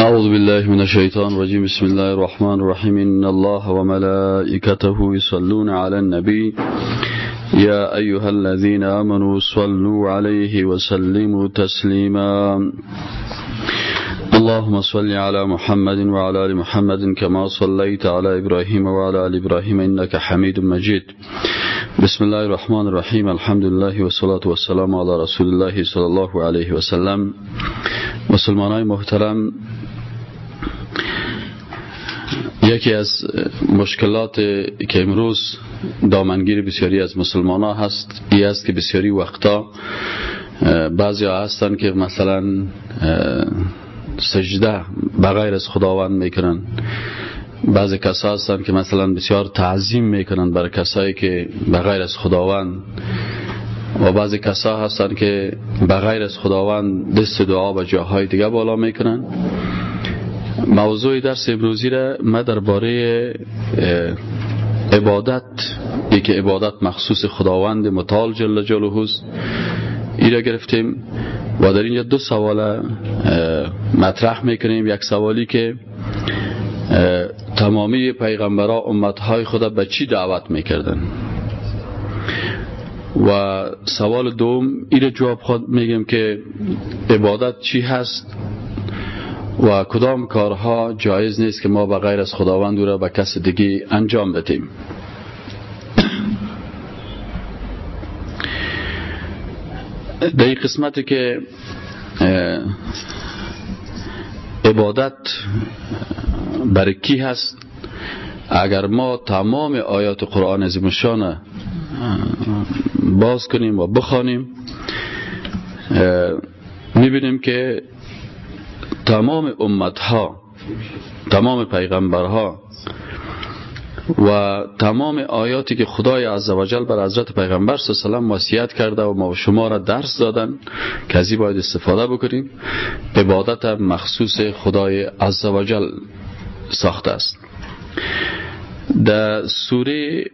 أعوذ بالله من الشيطان الرجيم. بسم الله الرحمن الرحيم. إن الله وملائكته يصلون على النبي. يا أيها الذين آمنوا صلوا عليه وسلموا تسليما. اللهم صل على محمد وعلى آل محمد كما صليت على إبراهيم وعلى آل إبراهيم. إنك حميد مجيد. بسم الله الرحمن الرحيم. الحمد لله والصلاة والسلام على رسول الله صلى الله عليه وسلم. مسلمان محترم یکی از مشکلات که امروز دامنگیر بسیاری از مسلمان ها هست ای است که بسیاری وقتا بعضی ها هستن که مثلا سجده بغیر از خداوند می‌کنن. بعضی کسا هستن که مثلا بسیار تعظیم می‌کنن برای کسایی که بغیر از خداوند. و بعضی کسا هستن که بغیر از خداوند دست دعا و جاهای دیگه بالا می‌کنن. موضوع درس امروزی را ما درباره عبادت یکی عبادت مخصوص خداوند متعال جل جلاله را گرفتیم و در اینجا دو سوال مطرح می‌کنیم. یک سوالی که تمامی پیغمبرها امتهای خود به چی دعوت می‌کردن و سوال دوم این جواب خود میگیم که عبادت چی هست؟ و کدام کارها جایز نیست که ما به غیر از خداوند را به کس دیگه انجام بدیم. در این قسمتی که عبادت برای کی هست اگر ما تمام آیات قرآن عظیمشان باز کنیم و بخوانیم می‌بینیم که تمام امتها تمام پیغمبرها و تمام آیاتی که خدای عزوجل بر حضرت پیغمبر صلی الله وصیت کرده و ما و شما را درس دادن که از باید استفاده بکنیم عبادت مخصوص خدای عزوجل ساخته است. در سوره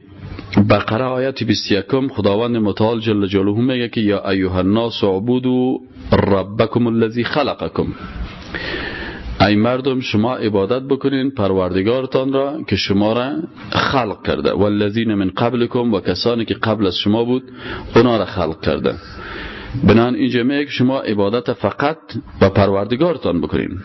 بقره آیت 21 خداوند متعال جل جلاله میگه که یا ایها الناس اعبدوا ربکم الذی خلقکم. ای مردم شما عبادت بکنین پروردگارتان را که شما را خلق کرده. والذین من قبلکم و کسانی که قبل از شما بود اونا را خلق کرده. بنان اینجا میگه شما عبادت فقط به پروردگارتان بکنین.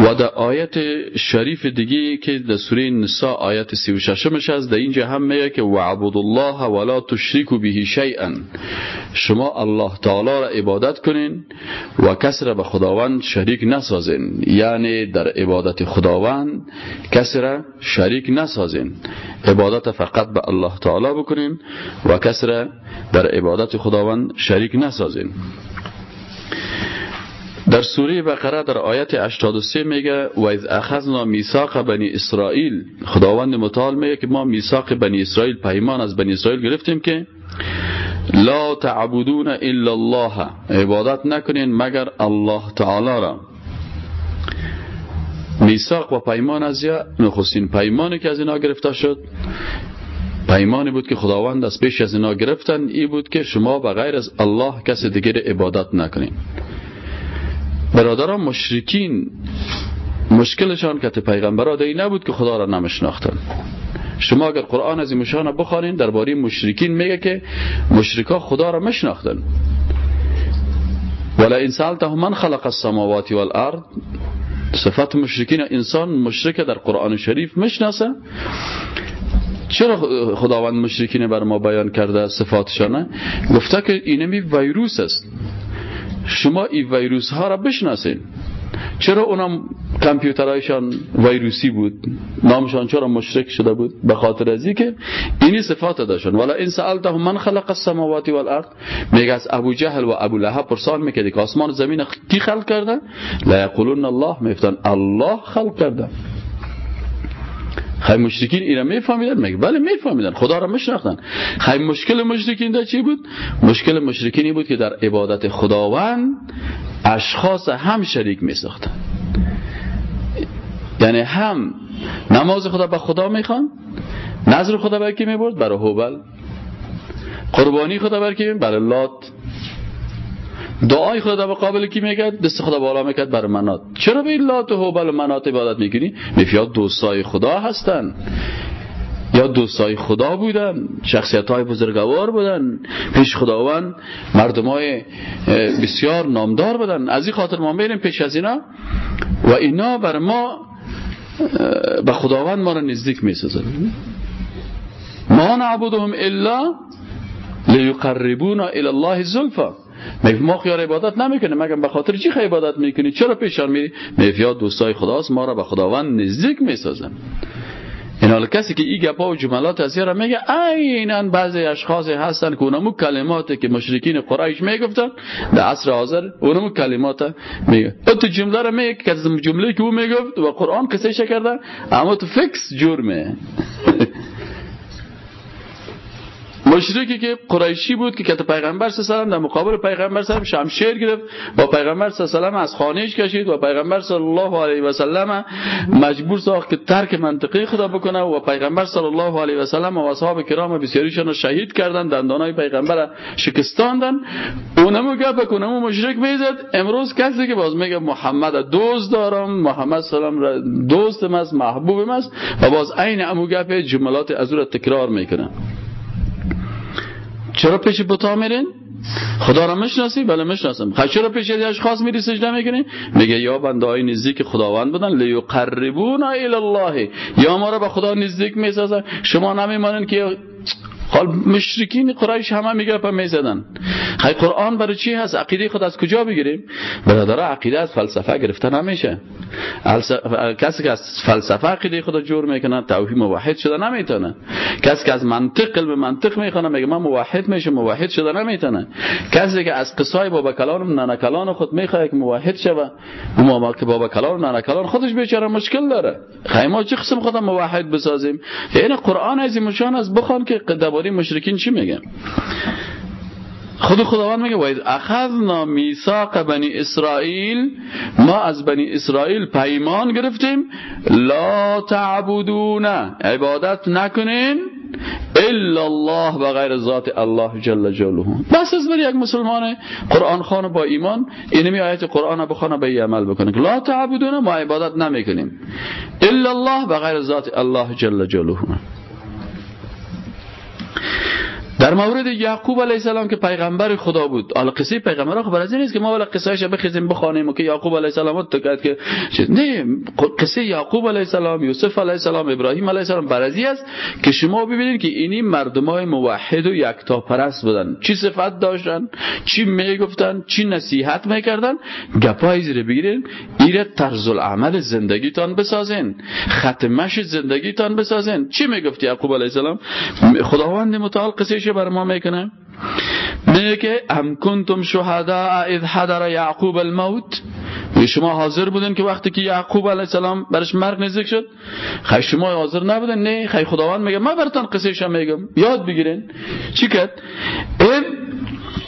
و در آیت شریف دیگه که در سوره نساء آیت 36 مش است در اینجا هم میگه که وعبد الله ولا تشرکوا به شیئا شما الله تعالی را عبادت کنین و کس را به خداوند شریک نسازین. یعنی در عبادت خداوند کس را شریک نسازین. عبادت فقط به الله تعالی بکنین و کس را در عبادت خداوند شریک نسازین. در سوره بقره در آیت 83 میگه و از اخذنا میثاق بنی اسرائیل. خداوند متعال میگه که ما میثاق بنی اسرائیل پیمان از بنی اسرائیل گرفتیم که لا تعبدون الا الله عبادت نکنین مگر الله تعالی را. میثاق و پیمان از یا نخستین پیمانی که از اینا گرفته شد پیمانی بود که خداوند از پیش از اینا گرفتن ای بود که شما بغیر از الله کس دیگر عبادت نکنین. برادران مشرکین مشکلشان که پیغمبرها دی نبود که خدا را نمشناختن شما اگر قرآن از این مشانه بخوانین درباره مشرکین میگه که مشرکا خدا را مشناختن ولا ان سالته من خلق السماوات والارض صفات مشرکین انسان مشرک در قرآن شریف مشناسه چرا خداوند مشرکین بر ما بیان کرده صفاتشانه؟ گفته که اینمی ویروس است. شما این ویروس ها را بشناسین. چرا اونم کامپیوترهایشان ویروسی بود؟ نامشان چرا مشرک شده بود؟ به خاطر از که اینی صفات داشتن. ولا ان سالته من خلق السماوات والارض؟ میگه از ابو جهل و ابو لهب پرسان می‌کرد که آسمان زمین کی خلق کرده؟ لا یقولون الله میفتن الله خلق کرده. خیلی مشرکین اینا میفهمیدن میگه بله میفهمیدن خدا را میشناختن خیلی مشکل مشرکین در چی بود مشکل مشرکینی بود که در عبادت خداوند اشخاص هم شریک میساختن یعنی هم نماز خدا به خدا می‌خوان نظر خدا بر کی می‌برد برای هوبل قربانی خدا بر کی برای لات دعای خدا به قابل کی می‌کرد دست خدا بالا می‌کرد بر منات. چرا به لات و هبل منات عبادت می‌کنی؟ میفیاد دوستای خدا هستن. یا دوستای خدا بودن. شخصیت های بزرگوار بودن. پیش خداوند مردم های بسیار نامدار بودن. از این خاطر ما میریم پیش از اینا. و اینا بر ما به خداوند ما را نزدیک می‌سازن. ما نعبدهم الا لیقربونا الى الله زلفا. ما خیار عبادت نمی‌کنه. مگر به خاطر چی خیلی عبادت می‌کنی؟ چرا پیشان میری؟ میفیا دوستای خداست ما را به خداوند نزدیک می‌سازن. این حال کسی که این گپا و جملات از را میگه عینا بعضی اشخاص هستن که اونمو کلماتی که مشرکین قریش می‌گفتن در عصر حاضر اونمو کلمات میگه. تو جمله را میگه که از جمله که او می‌گفت و قرآن کسی کرده اما تو فکس جرمه. مشرکی که قریشی بود که کت پیغمبر صلی الله در مقابل پیغمبر صلی شمشیر گرفت با پیغمبر صلی الله از خانهش کشید و پیغمبر صلی الله علیه و سلم مجبور ساخت که ترک منطقی خدا بکنه و پیغمبر صلی الله علیه و سلم و اصحاب کرام بسیاریشون رو شهید کردن دندانای پیغمبر شکستاندن اونمو گپ کنمو مشرک می‌زد امروز کسی که باز میگه محمد دوست دارم محمد سلام دوستم است محبوبم است و باز عین امو گپ جملات از تکرار می‌کنه. چرا پیش بتا میرین؟ خدا را می‌شناسی بله می‌شناسم خب چرا پیش اشخاص میری سجده می‌کنی؟ میگه یا بنده های نزدیک خداوند بودن لیقربونا الی الله یا ما را به خدا نزدیک می‌سازن. شما نمیمانین که حال مشرکین قریش همه میگه پا می‌زدن. خیلی قرآن برای چی هست؟ عقیده خود از کجا بگیریم؟ برادر عقیده از فلسفه گرفته نمیشه. کسی که از فلسفه عقیده خود جور می‌کنه توحید موحد شده نمی‌تونه. کسی که از منطق به منطق می‌خونه میگه من موحد میشه موحد شده نمی‌تونه. کسی که از قصای بابا کلان و کلان خود می‌خواد که موحد شوه ما که بابا کلان و کلان خودش بیچاره مشکل داره. خیلی ما چه قسم خودم موحد بسازیم؟ یعنی قرآن از مشان از بخوان که درباره مشرکین چی میگه؟ خود خداوند میگه وید اخذنا میثاق بنی اسرائیل ما از بنی اسرائیل پیمان گرفتیم. لا تعبدون عبادت نکنین الا الله و غیر ذات الله جل جلاله. بس از بر یک مسلمان قرآن خان با ایمان اینمی آیت قرآن بخونه به عمل بکنه. لا تعبدون ما عبادت نمی‌کنیم. الا الله و غیر ذات الله جل جلاله. در مورد یعقوب علیه السلام که پیغمبر خدا بود. حالا قصه پیغمبر خب این نیست که ما ولی قصهش بخیزیم بخوانیم که یعقوب علیه السلام تو کرد که نه قصه یعقوب علیه السلام یوسف علیه السلام ابراهیم علیه السلام برازی است که شما ببینید که اینی مردمای موحد و یکتا پرست بودن. چی صفت داشتن؟ چی می‌گفتن؟ چی نصیحت می‌کردن؟ گپای زیر بگیرین ایره طرز العمل زندگیتان بسازین ختمش زندگیتان بسازین. چی می‌گفت یعقوب علیه السلام؟ خداوند متعال قصه بر ما می‌کنه؟ میگه که ام کنتم شهدا اذ حضر یعقوب الموت. شما حاضر بودن که وقتی که یعقوب علیه السلام برش مرگ نزدیک شد؟ خیلی شما حاضر نبودن نه خیلی خداوند میگه. براتون قصه میگم. یاد بگیرین. چی کرد؟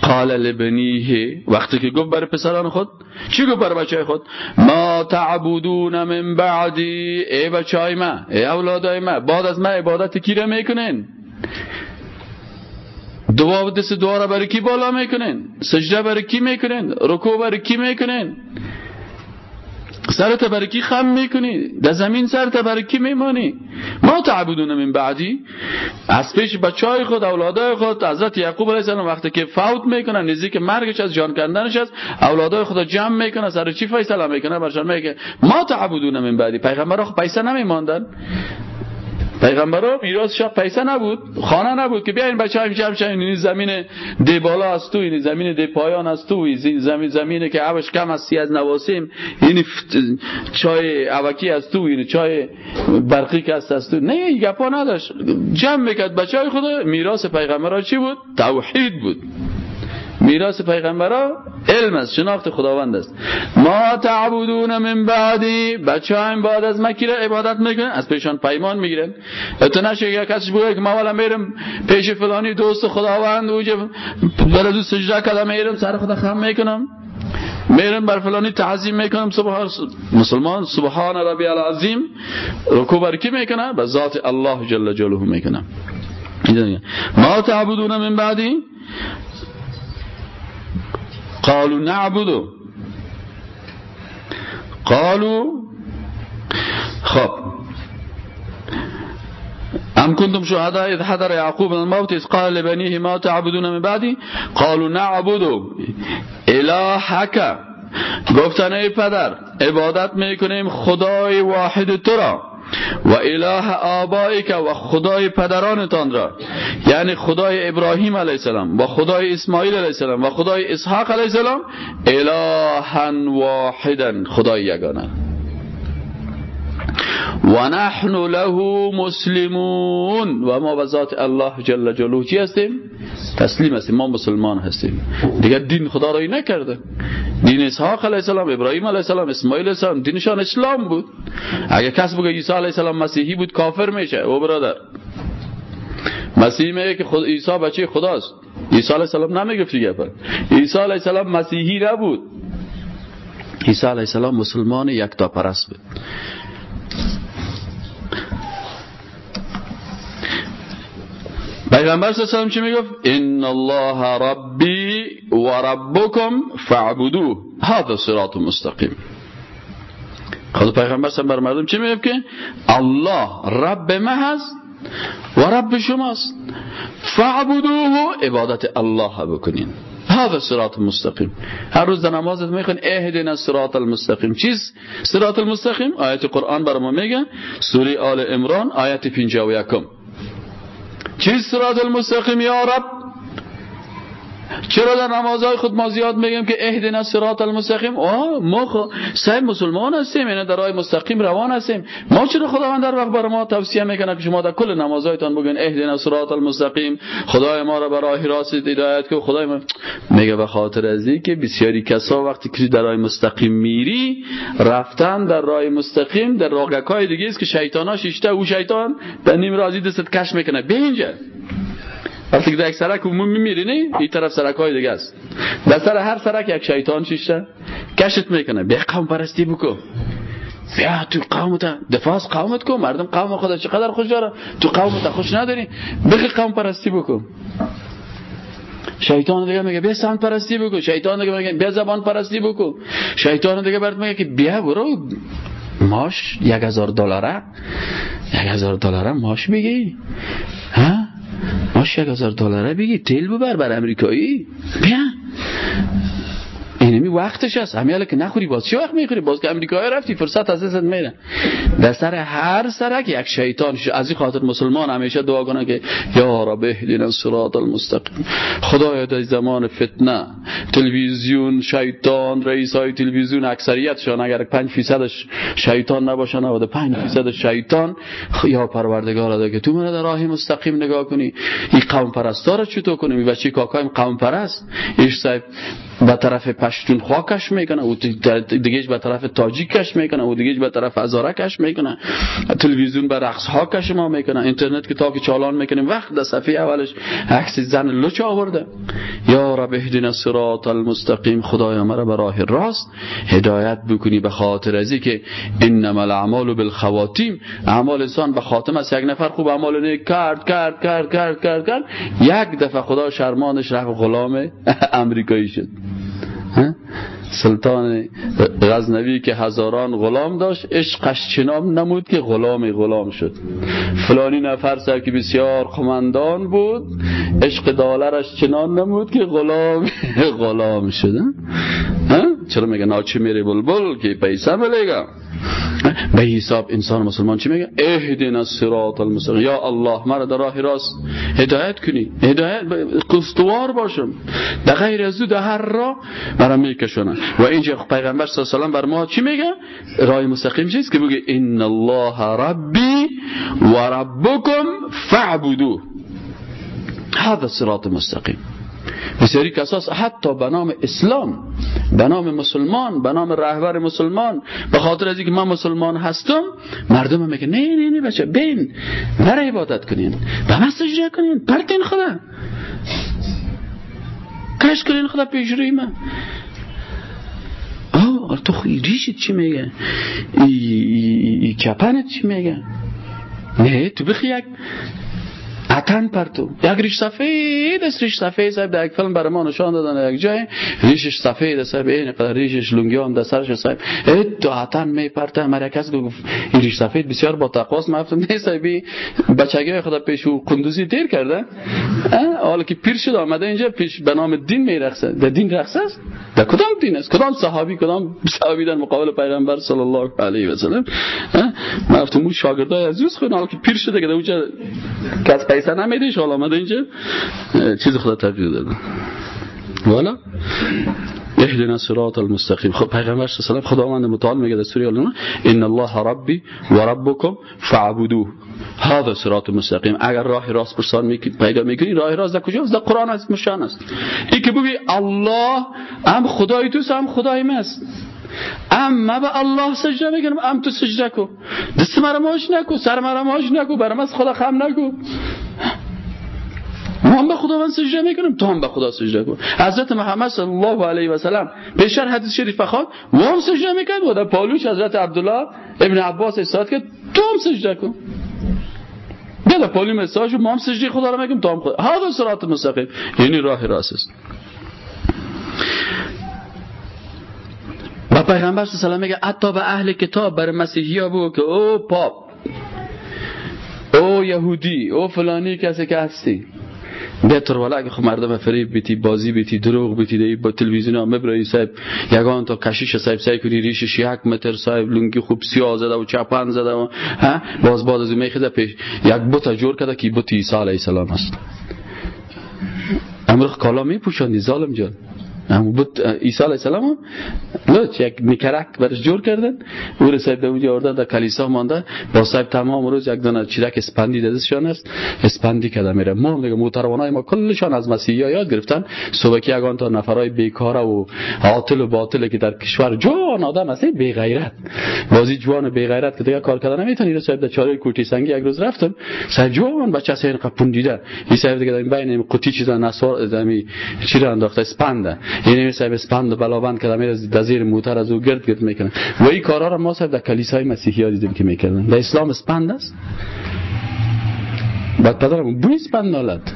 قال لبنیه وقتی که گفت برای پسران خود چی گفت برای بچه خود؟ ما تعبدون من بعدی. ای بچه های ما ای اولادای ما بعد از ما عبادت کی را می‌کنین؟ دعا و دست دعا را برای کی بالا می‌کنین؟ سجده برای کی می‌کنین؟ رکوع برای کی می‌کنین؟ سرت برای کی خم می‌کنی؟ در زمین سرت برای کی میمانی؟ ما تعبدون من بعدی. از پیش بچه های خود اولادای خود حضرت یعقوب علیه السلام وقتی که فوت می‌کنن نزدیک مرگش از جان کندنش از اولادای خود جمع می‌کنن سر چی فیصله می‌کنه برشان میگه ما تعبدون من بعدی. پیغمبر خود پیسه نمیماندن. پیغمبرا میراث شاه پیسه نبود خانه نبود که بیاین بچه هم جمع این زمین دی بالا از تو این زمین دی پایان از تو این زمین زمینه که عوش کم از از نواسیم این چای عوکی از تو این چای برقی که از تو. نه این گپا نداشت. جمع می‌کرد. بچه های خدا میراث پیغمبرا چی بود؟ توحید بود. میراث پیغمبرا علم است شناخت خداوند است. ما تعبدون من بعدی بچه هم بعد از مکی را عبادت می‌کنن از پیشان پیمان می‌گیرن. اتو نشه یا کسی بگه که ما والا میرم پیش فلانی دوست خداوند اوجه برای سجده کلا میرم سر خدا خم می‌کنم. میرم بر فلانی تعظیم می‌کنم سبحان مسلمان سبحان ربی العظیم رکوع بر کی می‌کنه؟ به ذات الله جل جلاله می‌کنم ما تعبدون من بعدی قالوا نعبدو قالوا خب. أم كنتم شهداء إذ حضر يعقوب الموت إذ قال لبنيه ما تعبدون من بعدي قالوا نعبد. إلهك گفتن ای پدر عبادت می‌کنیم خدای واحد تو را. و اله آبایی و خدای پدرانتان را. یعنی خدای ابراهیم علیه السلام و خدای اسماعیل علیه السلام و خدای اسحاق علیه السلام الها واحدا خدای یگانه. و نحن له مسلمون. و ما به ذات الله جل جلاله هستیم؟ تسلیم هستیم ما مسلمان هستیم. دیگه دین خدا رایی نکرده. دین اسحاق علیه السلام ابراهیم علیه السلام اسماعیل علیه السلام دینشان اسلام بود. اگه کس بگه عیسی علیه السلام مسیحی بود کافر میشه. او برادر. مسیحی میگه که خود عیسی بچه خداست. عیسی علیه السلام نمی‌گفت دیگه پر. عیسی علیه السلام مسیحی نبود. عیسی علیه السلام مسلمان یک تا پرست بود. پیغمبر صلی الله چی می‌گفت؟ ان الله ربی و ربکم فاعبدوه. هذا صراط مستقیم. خود پیغمبر صلی بر مردم چی می‌گفت که؟ الله رب ما هست و رب شماست. فاعبدوه عبادت الله بکنین. هذا صراط مستقیم. هر روز در نمازت میخوین اهدنا الصراط المستقیم. چیز؟ صراط المستقیم؟ آیت قرآن بر ما میگه. سوره آل عمران آیت 51 چی صراط المستقیم یا رب؟ چرا در نمازهای خود ما زیاد میگیم که اهدنا صراط المستقیم؟ آه ما خو سعی مسلمان هستیم یعنی در راه مستقیم روان هستیم. ما چرا خداوند در وقت بر ما توصیه می‌کنه که شما در کل نمازهایتان بگین اهدنا صراط المستقیم؟ خدای ما را به راه راست هدایت که خدای ما میگه به خاطر از که بسیاری کسا وقتی که در راه مستقیم میری رفتن در راه مستقیم در راگکای دیگه است که شیطان ها شیشته او شیطان در نیم رازی دستت کش می‌کنه. به اینجا. وقتی که در یک سرک عمومی میری نه؟ این طرف سرک های دیگه است. در سر هر سرک یک شیطان شیشته کشت می‌کنه. به قوم پرستی بکن. بیا تو قومت دفاع قومت کن. مردم قوم خدا چقدر خوش داره؟ تو قومت خوش نداری. بخی قوم پرستی بکن. شیطان دیگه میگه بیا سمت پرستی بکن. شیطان دیگه میگه بیا زبان پرستی بکن. شیطان دیگه برات میگه که بیا برو. ماش یک هزار دلاره. یک هزار دلاره ماش بگی ها؟ ماش یک هزار دلاره بگی تیل ببر بر امریکایی. بیا. اینمی وقتش هست. همین که نخوری باز. چه وقت می‌خوری؟ باز که امریکایی رفتی فرصت از دستت میره. در سر هر سرک یک شیطان از این خاطر مسلمان همیشه دعا کنه که یا رب اهدنا الصراط المستقیم. خدایا در زمان فتنه تلویزیون شیطان رئیس های تلویزیون اکثریتشان اگر 5 فیصدش شیطان نباشه 95 فیصد شیطان یا پروردگار که تو من در راه مستقیم نگاه کنی. این قوم پرستا رو چطور کنیم؟ بچه کاکایم قوم پرست ایش صاحب به طرف پشتون کش می‌کنه و دیگهش به طرف تاجیک کش می‌کنه و دیگهش به طرف ازاره کش می‌کنه. تلویزیون به رقص ها کش ما می‌کنه اینترنت که تا چالان می‌کنیم وقت در صفحه اولش عکس زن لچ آورده. یا رب اهدنا الصراط المستقیم خدای مرا به راه راست هدایت بکنی به خاطر ازی که انما الاعمال بالخواتیم. اعمال انسان به خاتم است یک نفر خوب اعمال نیک کرد کرد کرد کرد کرد کرد. یک دفعه خدا شرمانش رفت غلام امریکایی شد. سلطان غزنوی که هزاران غلام داشت عشقش چنام نمود که غلام غلام شد. فلانی نفر سر که بسیار خمندان بود عشق دالرش چنان نمود که غلام غلام شد. چرا میگه ناچه میره بلبل که پیسه ملیگم به حساب انسان مسلمان چی میگه؟ اهدنا الصراط المستقیم. یا الله مرا در راه راست. هدایت کنی. هدایت قصدوار باشم. در غیر از در هر راه مرا میکشونن. و اینجا پیغمبر صلی الله علیه و بر ما چی میگه؟ راه مستقیم چیست؟ که بگه ان الله ربی و ربکم فاعبدوه. هذا الصراط المستقیم. بسیاری کساس حتی به نام اسلام به نام مسلمان به نام رهبر مسلمان به خاطر از اینکه من مسلمان هستم مردم میگه نه نه نه بچه بین نره عبادت کنین به من سجده کنین پرتین خدا. کش کنین خدا پیش روی من آه تو ریشت چی میگه؟ ای, ای, چپنت چی میگه؟ نه تو بخی یک اتن پرتو. یک ریش سفید است ریش سفید صاحب در یک فیلم برای ما نشان دادن یک جای. ریشش سفید است صاحب این قدر ریشش لنگی هم در سرش صاحب. تو اتن می پرته مرکز گفت این ریش سفید بسیار با تقواست ما نه صاحبی بچگی خدا پیش او قندوزی دیر کرده. حالا که پیر شد آمده اینجا پیش به نام دین می رقصه. در دین رقص است؟ در کدام دین است؟ کدام صحابی کدام صحابی در مقابل پیغمبر صلی الله علیه و سلم؟ ما گفتم شاگردای عزیز خود حالا که پیر شده که اونجا کس پیسه نمیده شال آمده اینجا چیز خدا تبدیل داده والا؟ اهدنا صراط المستقیم. خب پیغمبر صلی الله علیه خداوند متعال میگه در سوره ال ان الله ربی و ربکم فاعبدوه. هذا صراط مستقیم. اگر راه راست پرسان پیدا می‌کنی راه راست در کجاست؟ در قرآن است مشان است. این که بگی الله هم خدای توست هم خدای ماست. اما به الله سجده می‌کنم ام تو سجده کو دست مرا ماش نکو سر مرا ماش نکو برام از خدا خم نکو ما هم به خداوند سجده می‌کنم تو هم به خدا سجده کن حضرت محمد صلی الله علیه و سلم بیشتر حدیث شریف بخواد و هم سجده می‌کرد و در پالوش حضرت عبدالله ابن عباس استاد که تو هم سجده بیا در پالوی مساج ما هم سجده خدا رو می‌کنم تو هم خدا هذا صراط مستقیم یعنی راه راست است پیغمبر صلی الله میگه حتی به اهل کتاب بر مسیحی ها بگو که او پاپ او یهودی او فلانی کسی که هستی. بهتر ولی اگه خب مردم فریب بیتی بازی بیتی دروغ بیتی دی با تلویزیون ها مبرایی صاحب یگان تا کشیش صاحب سعی کنی ریشش یک متر صاحب لونگی خوب سیاه زده و چپن زده و ها؟ باز باز از میخیده پیش. یک بوتا جور کرده که بوت عیسی علیه السلام است. امرخ کالا می پوشاندی ظالم جان. بود عیسی علیه السلام لوچ یک میکرک برش جور کردن. او رسید به اونجا آوردن در کلیسا مانده. با صاحب تمام روز یک دونه چیرک اسپندی دستشان است. اسپندی کده میره. ما دیگه محترمانای ما کلشان از مسیحی یاد گرفتن. صبح که یگان تا نفرای بیکار و عاطل و باطل که در کشور جوان آدم است بی غیرت بازی جوان بی غیرت که دیگه کار کردن نمی‌تونی. صاحب در چاره کوتی سنگی یک روز رفتم صاحب جوان بچه سین قپون دیده این صاحب دیگه در بین قوطی چیزا نسوار زمین چی را انداخته؟ اسپنده یعنی صاحب اسپند بلابند کرده میره در زیر موتر از او گرد گرد می‌کنه. و این کارا را ما صاحب در کلیسای مسیحی ها دیدیم که می‌کردن. در اسلام اسپند است. بعد پدرم بوی اسپند نالد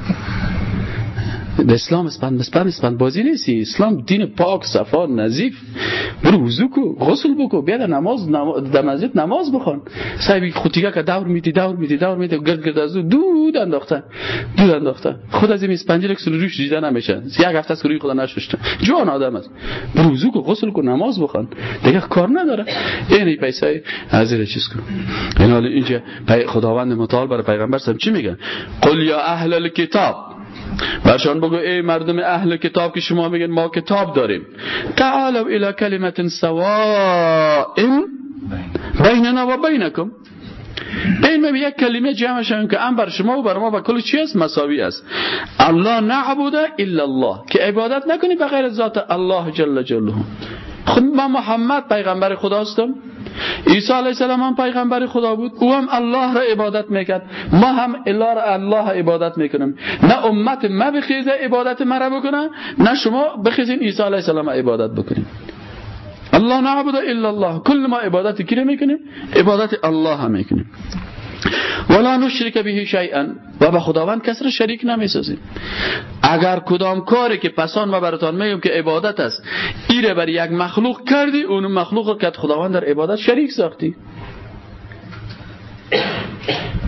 در اسلام اسپند اسپند اسپند. بازی نیستی. اسلام دین پاک صفا نظیف. برو وضو کو غسل بکو. بیا در نماز در مسجد نماز بخوان. صاحب خوتیگه که دور میدی دور میدی دور میدی. گرد گرد از دود انداختن. دود انداختن. خود از این اسپنجی که روش دیده نمیشه یک هفته از روی خدا نشوشته جوان آدم است. برو وضو کو غسل کو نماز بخوان. دیگه کار نداره. این پیسه از چیز کو این حال اینجا خداوند متعال برای پیغمبر چی میگن؟ قل یا اهل الكتاب برشان بگو ای مردم اهل کتاب که شما میگن ما کتاب داریم. تعالوا الى کلمت سواء بیننا و بینکم. این یک کلمه جمع شویم که ام بر شما و بر ما و کل چی است؟ مساوی است. الله نعبده الا الله. که عبادت نکنی بغیر ذات الله جل جلاله. خب ما محمد پیغمبر خدا هستم عیسی علیه السلام هم پیغمبر خدا بود. او هم الله را عبادت می‌کرد. ما هم الله الله عبادت می‌کنیم. نه امت ما بخیزه عبادت مرا بکنه نه شما بخیزین عیسی علیه السلام عبادت بکنیم. الله نعبد الا الله. کل ما عبادت کی می‌کنیم؟ عبادت الله می‌کنیم. ولا نشرک به شیئا. و به خداوند کس را شریک نمی‌سازیم. اگر کدام کاری که پسان ما براتان میگم که عبادت است ایره بر یک مخلوق کردی اون مخلوق که خداوند در عبادت شریک ساختی.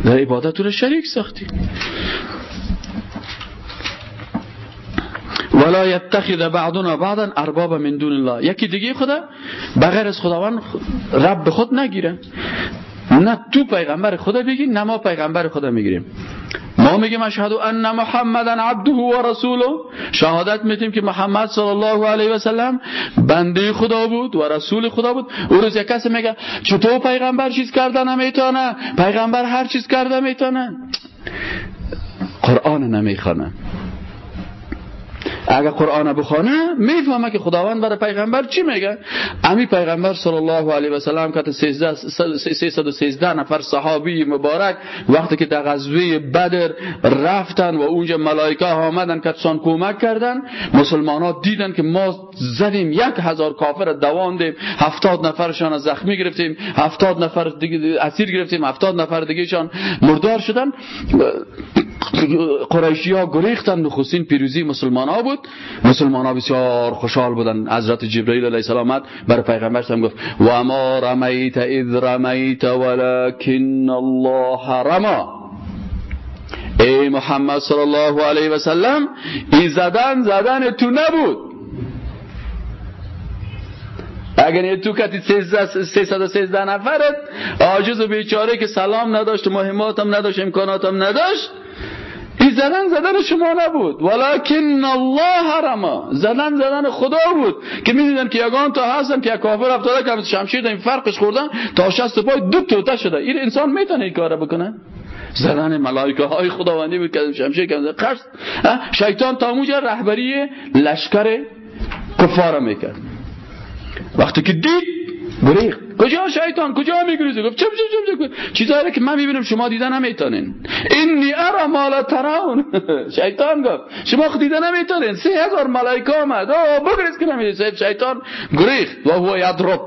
در عبادت رو شریک ساختی. ولا يتخذ بعضنا بعضا ارباب من دون الله. یکی دیگه خدا بغیر از خداوند رب خود نگیره نه تو پیغمبر خدا بگی نه ما پیغمبر خدا می‌گیریم. ما میگیم اشهد ان محمدا عبده و رسوله. شهادت میتیم که محمد صلی الله علیه و سلم بنده خدا بود و رسول خدا بود. او روز یک کسی میگه چطور پیغمبر چیز کرده نمی‌تونه؟ پیغمبر هر چیز کرده می‌تونه. قرآن نمی‌خونه. اگر قرآن بخونه می‌فهمه که خداوند برای پیغمبر چی میگه. امی پیغمبر صلی الله علیه و سلم که 313 نفر صحابی مبارک وقتی که در غزوه بدر رفتن و اونجا ملائکه آمدن که سان کمک کردن مسلمان ها دیدن که ما زدیم یک هزار کافر دیم هفتاد نفرشان زخمی گرفتیم هفتاد نفر دیگه اسیر گرفتیم هفتاد نفر دیگه شان مردار شدن. قریشی ها گریختن نخستین پیروزی مسلمان ها بود. مسلمان ها بسیار خوشحال بودن حضرت جبرئیل علیه السلام بر پیغمبر هم گفت و ما رمیت اذ رمیت ولكن الله رما ای محمد صلی الله علیه و سلم این زدن زدن تو نبود. اگر تو کتی 313 نفرت عاجز و بیچاره که سلام نداشت مهمات هم نداشت امکانات هم نداشت این زدن زدن شما نبود. ولکن الله رما زدن زدن خدا بود. که می‌دیدن که یگان تا هستن که کافر افتاده که شمشیر این فرقش خوردن تا شست پای دو توته شده. این انسان می‌تونه این کار بکنه؟ زدن ملائکه های خداوندی بود که شمشیر کنده قرص شیطان تا موجه رهبری لشکر کفار می‌کرد. وقتی که دید گریخ کجا شیطان؟ کجا میگریزه گفت چم چم چم چیزایی که من می‌بینم شما دیدن نمی‌تونین اینی ارا مالا تراون شیطان گفت شما خود دیدن نمی‌تونین سه هزار ملائکه آمد. او بگریز که نمی‌دید شیطان گریخ. و هو یضرب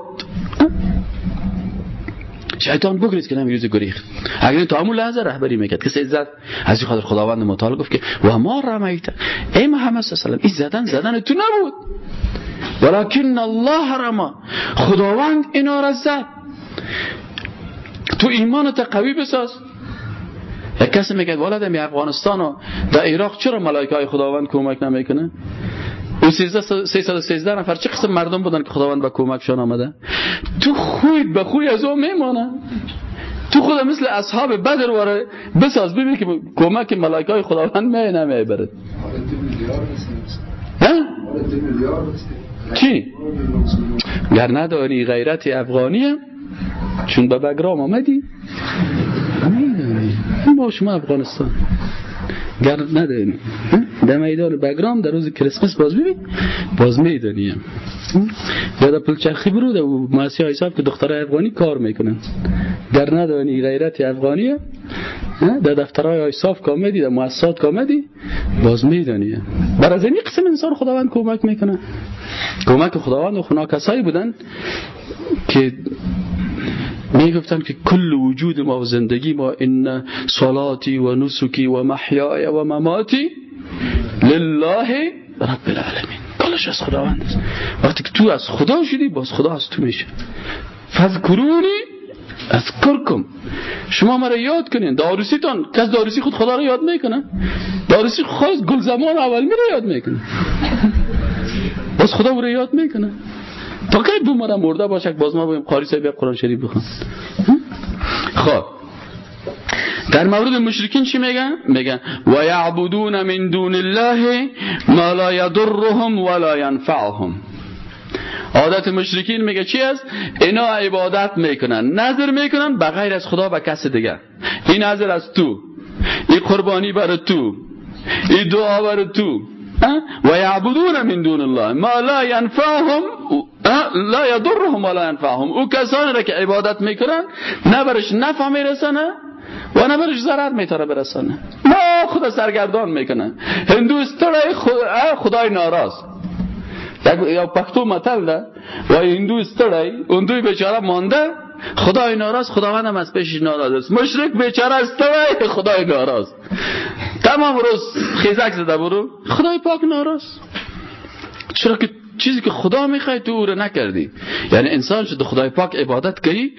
شیطان بگریز که نمیریزه گریخ. اگر تا همون لحظه رهبری می‌کرد که عزت از خاطر خداوند متعال گفت که و ما رمیت. ای محمد صلی الله علیه و این زدن زدن تو نبود. ولكن الله رما خداوند اینا را زد. تو ایمانت قوی بساز. یک کسی میگه والا در افغانستان و در عراق چرا ملائکه های خداوند کمک نمی‌کنه؟ اون 313 نفر چه قسم مردم بودن که خداوند به کمکشان آمده؟ تو خوی به خوی از اون میمانه. تو خود مثل اصحاب بدر واره بساز. ببین که کمک ملائکه های خداوند می ها؟ چی؟ گر نداری غیرت افغانی چون به بگرام آمدی؟ میدانی با شما افغانستان. گر نداری در میدان بگرام در روز کریسمس باز ببین باز میدانی یا در پلچرخی برو در ماسی های که دختر افغانی کار می‌کنن گر ندانی غیرت افغانی در دفترهای ایصاف کامدی در مؤسسات کامدی باز میدانی بر از این قسم انسان خداوند کمک می‌کنه. کمک خداوند و خنا کسایی بودن که می‌گفتن که کل وجود ما و زندگی ما این صلاتی و نسکی و محیای و مماتی لله رب العالمین. کلش از خداوند است. وقتی که تو از خدا شدی باز خدا از تو میشه. فذکرونی از کرکم شما مرا یاد کنین. داروسیتان کس داروسی خود خدا را یاد می‌کنه؟ داروسی خود گل زمان اول میره یاد می‌کنه. باز خدا او یاد می‌کنه. تا که دو مرا مرده باشه باز ما بگیم قاری صاحب قرآن شریف بخون. خب. در مورد مشرکین چی میگن؟ میگن و یعبدون من دون الله ما لا یضرهم ولا ینفعهم عادت مشرکین میگه چی است؟ اینا عبادت می‌کنن. نظر می‌کنن بغیر از خدا و کس دیگر. این نظر از تو. این قربانی بر تو. این دعا بر تو. و یعبدون من دون الله. ما لا ينفعهم لا يضرهم ولا ينفعهم. او کسانی را که عبادت می‌کنن نه برش نفع میرسنه و نه برش ضرر میتاره برسنه. ما خدا سرگردان می‌کنه هندو استرای خدای ناراض. یا پختو متل ده. و هندو استرای هندوی بیچاره مانده. خدای ناراض خداوند هم از پیشش ناراض است. مشرک بیچاره استرای خدای ناراض. تمام روز خیزک زده برو. خدای پاک ناراض. چرا که چیزی که خدا می‌خوای تو او رو نکردی. یعنی انسان شده خدای پاک عبادت کردی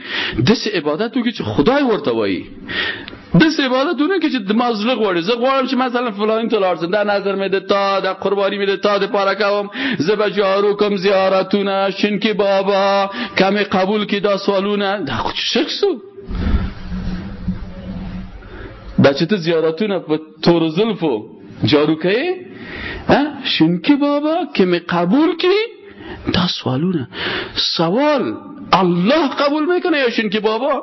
دست عبادت تو که خدای ورته وایی. دست عبادت اونه که دماغ زلق وړي زه غواړم چې مثلا فلان ته لاړ دا نظر مې د تا د قرباني مې د تا د پاره کوم زه به جارو کوم زیارتونه شینکی بابا کم قبول کی دا سوالونه. دا خو شک سو دا چې ته زیارتونه په تور زلفو جارو کوي شینکی بابا؟ کم قبول کی؟ دا سوالونه. سوال الله قبول می‌کنه یا شینکی بابا؟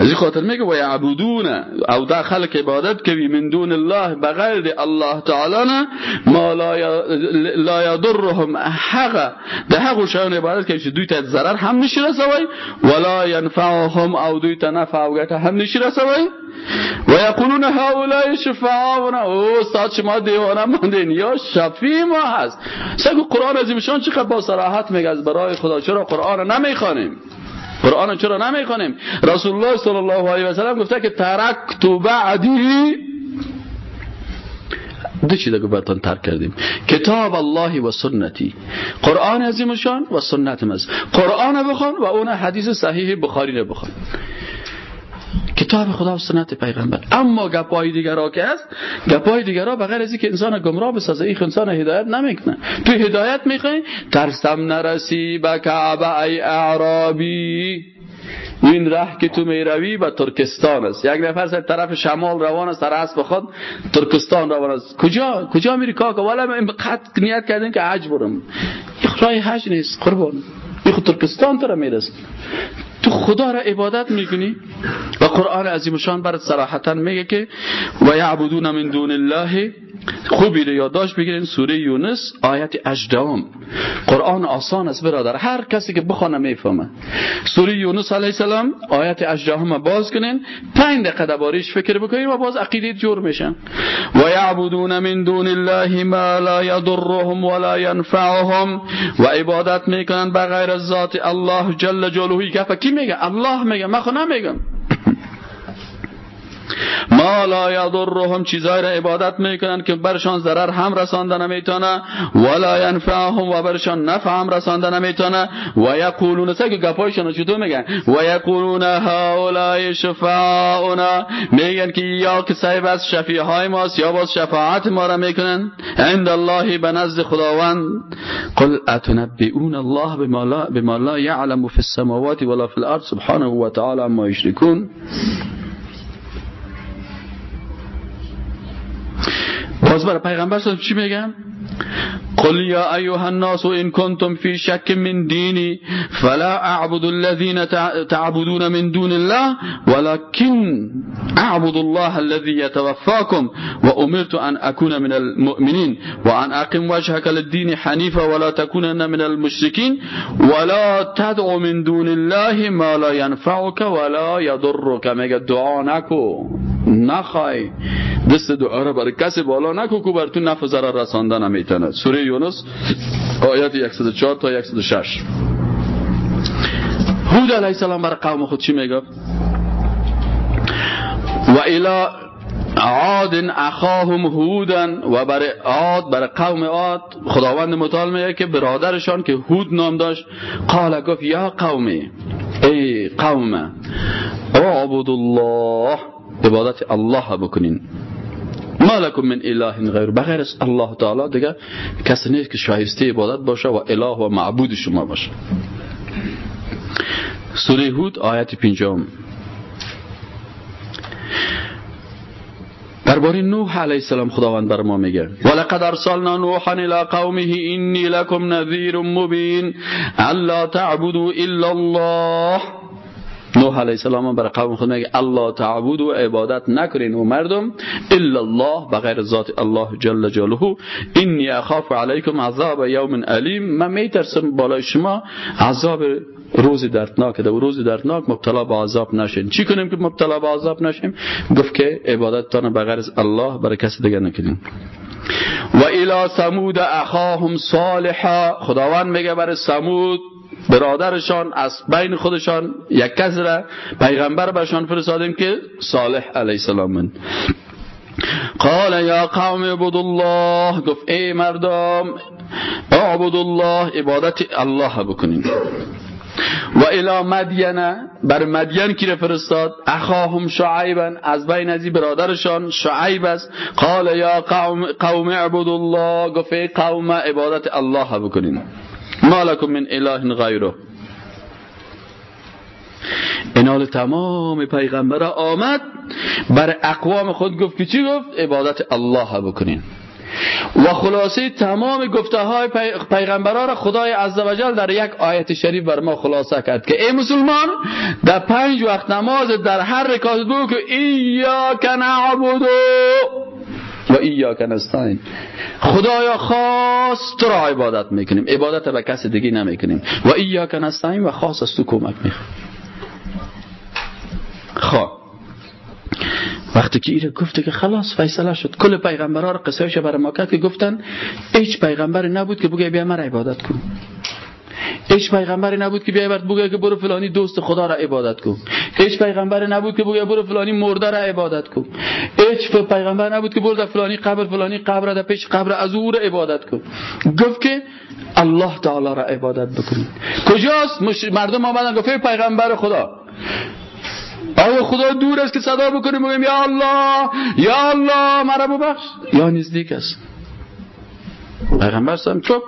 از خاطر میگه و یعبدون او دا خلق عبادت کوي من دون الله بغیر الله تعالی نه ما لا یضرهم حق ده حق شان عبادت کوي چې دوی ته ضرر هم نشي رسوي ولا ينفعهم او دوی ته نفع او ګټه هم نشي رسوي و یقولون هؤلاء شفاعنا او استاد شما دیوانه ماندین یا شفیع ما هست. سگو قرآن عظیم شان چقدر با صراحت میگه از برای خدا. چرا قرآن نمی‌خوانیم؟ قرآن چرا نمی‌خونیم؟ رسول الله صلی الله علیه و سلم گفته که ترکت بعدی. دو چیز دیگه براتون ترک کردیم. کتاب الله و سنتی. قرآن عظیمشان و سنت مز. قرآن بخوان و اون حدیث صحیح بخاری رو بخوان کتاب خدا و سنت پیغمبر. اما گپای دیگر که هست گپای دیگر بغیر از که انسان گمراه بسازه این انسان هدایت نمی‌کنه. تو هدایت می‌خوای؟ ترسم نرسی به کعبه ای اعرابی. این ره که تو می‌روی به ترکستان است. یک نفر سر طرف شمال روان است در اسب خود ترکستان روان است. کجا؟ کجا میری کاکا؟ والا من قد نیت کردیم که حج برم. راه حج نیست قربان. خود ترکستان تر می‌رسد تو خدا را عبادت می‌کنی؟ و قرآن عظیم برات صراحتا میگه که و یعبدون من دون الله خوبی رو یادداشت بگیرین سوره یونس آیت اجدام قرآن آسان است برادر هر کسی که بخونه می‌فهمه. سوره یونس علیه السلام آیت اجدام باز کنین پنج دقیقه باریش فکر بکنین و باز عقیده جور میشن و یعبدون من دون الله ما لا یضرهم ولا ینفعهم و عبادت می‌کنن بغیر ذات الله جل جلاله. کی میگه؟ الله میگه. من خود نمیگم. ما لا یضرهم چیزای را عبادت می‌کنن که برشان ضرر هم رسانده نمی‌تونه ولا ینفعهم و برشان نفع هم رسانده نمی‌تونه. و یقولون که گپایشون چطور میگن؟ و یقولون هؤلاء شفاعنا میگن که یا که صاحب از شفیع های ماست یا باز شفاعت ما را می‌کنن عند الله به خداوند. قل اتنبئون الله بما لا, بما لا يعلم في السماوات ولا في الارض. سبحانه وتعالى ما يشركون برای پیغمبر چی میگم قل یا ایها الناس ان کنتم فی شک من دینی فلا اعبد الذين تعبدون من دون الله ولكن اعبد الله الذي يتوفاكم وامرت ان اكون من المؤمنين وان اقم وجهك للدين حنيفا ولا تكونن من المشركين ولا تدعو من دون الله ما لا ينفعك ولا يضرك میگه دعا نکو. نخوای. دست دعا را برای کسی بالا نکو که بر تو نفع ضرر رسانده نمی‌تونه. سوره یونس آیت 104 تا 106 هود علیه السلام برای قوم خود چی میگه و الى عاد اخاهم هودن و برای عاد برای قوم عاد خداوند متعال میگه که برادرشان که هود نام داشت قال گفت یا قومی ای قوم اعبد الله عبادت الله بکنین. ما لکم من اله غیر. بغیر از الله تعالی دیگه کسی نیست که شایسته عبادت باشه و اله و معبود شما باشه. سوره هود آیت پنجم. درباره نوح علیه السلام خداوند بر ما میگه. ولقد ارسلنا نوحا الى قومه انی لكم نذیر مبین. الا تعبدوا الا الله. نوح علیه السلام برای قوم خود میگه الله تعبود و عبادت نکنین و مردم الا الله بغیر ذات الله جل جلاله. انی اخاف علیکم عذاب یوم علیم من میترسم بالای شما عذاب روز دردناک و روز دردناک مبتلا به عذاب نشین. چی کنیم که مبتلا به عذاب نشیم؟ گفت که عبادت تان بغیر از الله برای کسی دیگه نکنیم و الى ثمود اخاهم صالحا. خداوند میگه برای ثمود برادرشان از بین خودشان یک کس را پیغمبر برشان فرستادیم که صالح علیه السلام من قال یا قوم عبد الله. گفت ای مردم اعبد الله عبادت الله بکنیم. و الى مدین بر مدین کی فرستاد؟ اخاهم شعیبا از بین ازی برادرشان شعیب است. قال یا قوم قوم عبد الله گفت قوم عبادت الله بکنین ما لکم من اله غیره. اینال تمام پیغمبر آمد. بر اقوام خود گفت که چی گفت؟ عبادت الله بکنین. و خلاصه تمام گفته های پیغمبران را خدای عزوجل در یک آیت شریف بر ما خلاصه کرد که ای مسلمان در پنج وقت نماز در هر رکاز بگو که ایاک نعبدو. و ایاک نستعین. خدایا خاص تو را عبادت می‌کنیم. عبادت به کس دیگه نمی‌کنیم. و ایاک نستعین و خاص از تو کمک میخویم خب. وقتی که ایره گفته که خلاص فیصله شد کل پیغمبرها را قصهش برای ما کرد که گفتن هیچ پیغمبری نبود که بگه بیا مرا عبادت کن. هیچ پیغمبری نبود که بیای بگه که برو فلانی دوست خدا را عبادت کن. هیچ پیغمبری نبود که بگه برو فلانی مرده را عبادت کن. هیچ پیغمبر نبود که برو فلانی قبر فلانی قبر در پیش قبر از او را عبادت کن. گفت که الله تعالی را عبادت بکنید. کجاست؟ مردم آمدن گفت پیغمبر خدا. آیا خدا دور است که صدا بکنیم. بگیم یا الله یا الله مرا ببخش. یا نزدیک است. پیغمبر سلام چپ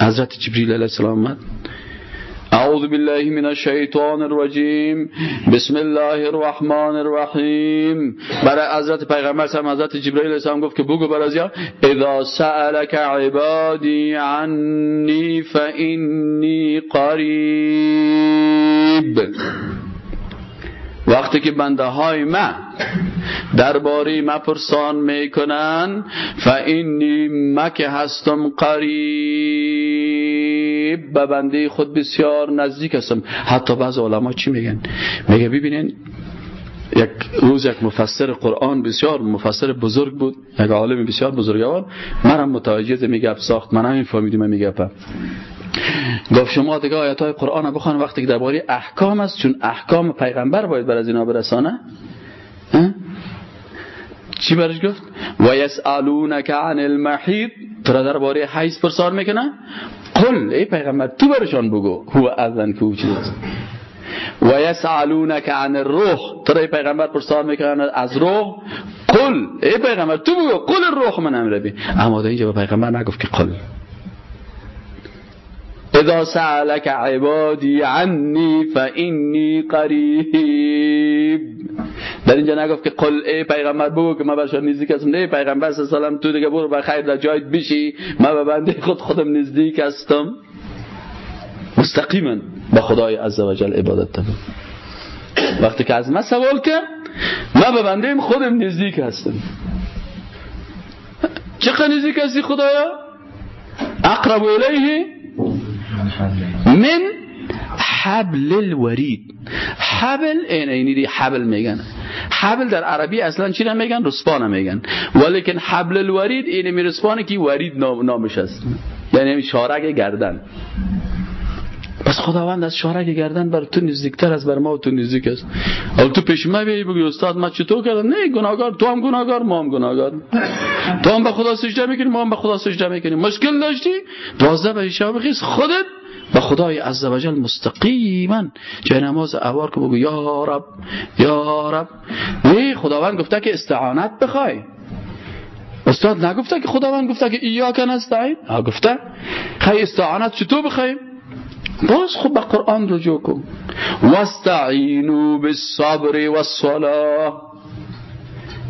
Hazreti Cibril aleyhisselam var. أعوذ بالله من الشيطان الرجيم بسم الله الرحمن الرحيم برای حضرت پیغمبر سلام حضرت جبرئیل السلام گفت که بگو برای اذا سألك عبادي عني فإني قريب وقتی که بنده های من درباره ما پرسان می‌کنن فانی مکه هستم قریب. به بنده خود بسیار نزدیک هستم. حتی بعض علما چی میگن؟ میگه ببینین یک روز یک مفسر قرآن بسیار مفسر بزرگ بود یک عالم بسیار بزرگوار منم متوجه میگه ساخت من همین فهمیدم میگه گفت شما دیگه آیات های قرآن بخوان وقتی که درباره احکام است چون احکام پیغمبر باید بر از اینا برسانه. چی برش گفت؟ و یسالونک عن المحیط تو درباره حیث پرسار می‌کنه. قل ای پیغمبر تو برشان بگو. هو اذن که چیز و یسالونک عن الروح. تو ای پیغمبر پرسار می‌کنه از روح. قل ای پیغمبر تو بگو. قل الروح من امر اما اینجا پیغمبر نگفت که قل. اذا سألك عبادی عنی فإنی قریب در اینجا نگفت که قل ای پیغمبر بگو که ما برشان نزدیک هستم. نه پیغمبر صلی تو دیگه برو به خیر در جایت بشی. ما به بنده خود خودم نزدیک هستم. مستقیما به خدای عزوجل عبادت تبا وقتی که از ما سوال کرد ما به بنده خودم نزدیک هستم. چقدر نزدیک هستی خدایا؟ اقرب الیه؟ من حبل الورید حبل این اینی دی حبل میگن. حبل در عربی اصلا چی نمیگن؟ رسپانه میگن. ولیکن حبل الورید این می رسپانه که ورید نامش است یعنی شارک گردن. پس خداوند از شارک گردن بر تو نزدیکتر از بر ما و تو نزدیک است. اول تو پیش ما بیایی بگی استاد ما چطور کردم؟ نه گناهگار تو هم گناهگار ما هم گناهگار. تو هم به خدا سجده می‌کنی ما هم به خدا سجده می‌کنیم مشکل داشتی؟ دوازده به شب بخیز خودت و خدای عزوجل مستقیما جای نماز اوار که بگو یا رب یا رب. نه خداوند گفته که استعانت بخوای. استاد نگفته که خداوند گفته که ایا کن نستعین ها گفته. خی استعانت چطور بخوایم؟ باز خب به قرآن رجوع کن. واستعینوا بالصبر والصلاه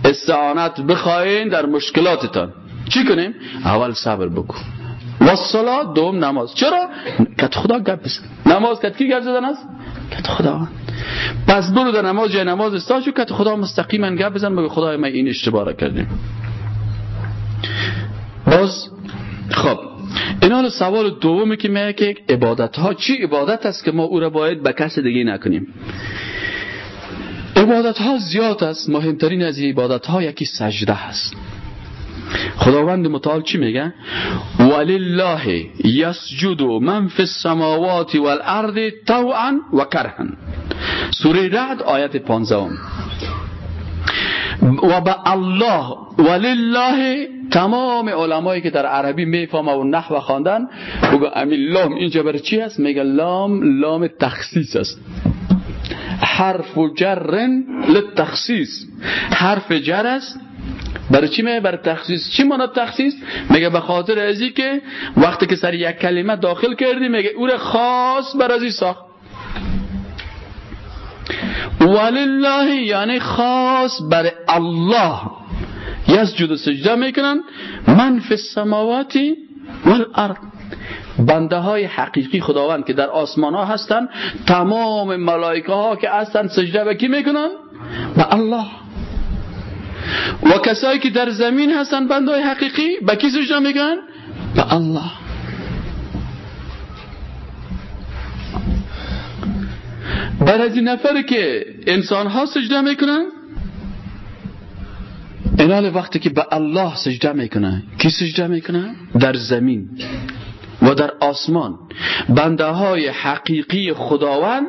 استعانت بخواین در مشکلاتتان. چی کنیم؟ اول صبر بکن. و دوم نماز. چرا؟ کت خدا گپ بزن. نماز کت کی گپ زدن است؟ کت خدا. پس برو در نماز جای نماز استاشو کت خدا مستقیما گپ بزن بگو خدای ما این اشتباه کردیم؟ باز خب. این سوال دومی که میگه که عبادت ها چی عبادت است که ما او را باید به کس دیگه نکنیم؟ عبادت ها زیاد است مهمترین از عبادت ها یکی سجده هست خداوند متعال چی میگه؟ ولله یسجد من فی السماوات والارض طوعا و کرها. سوره رعد آیت 15 و به الله ولله تمام علمایی که در عربی می‌فهمه و نحو خواندن بگو امی لام اینجا برای چی هست؟ میگه لام لام تخصیص است. حرف جرن للتخصیص. حرف جر است. برای چی میگه برای تخصیص؟ چی مانا تخصیص؟ میگه به خاطر ازی که وقتی که سر یک کلمه داخل کردی میگه او خاص بر ازی ساخت. ولله یعنی خاص بر الله یسجد سجده می‌کنن من فی السماواتی والارض بنده های حقیقی خداوند که در آسمان ها هستن تمام ملائکه ها که هستن سجده به کی می‌کنن به الله و کسایی که در زمین هستن بنده های حقیقی به کی سجده می‌کنن به الله بر از این نفر که انسان ها سجده می‌کنن اینال وقتی که به الله سجده می‌کنن کی سجده می‌کنن در زمین و در آسمان. بنده های حقیقی خداوند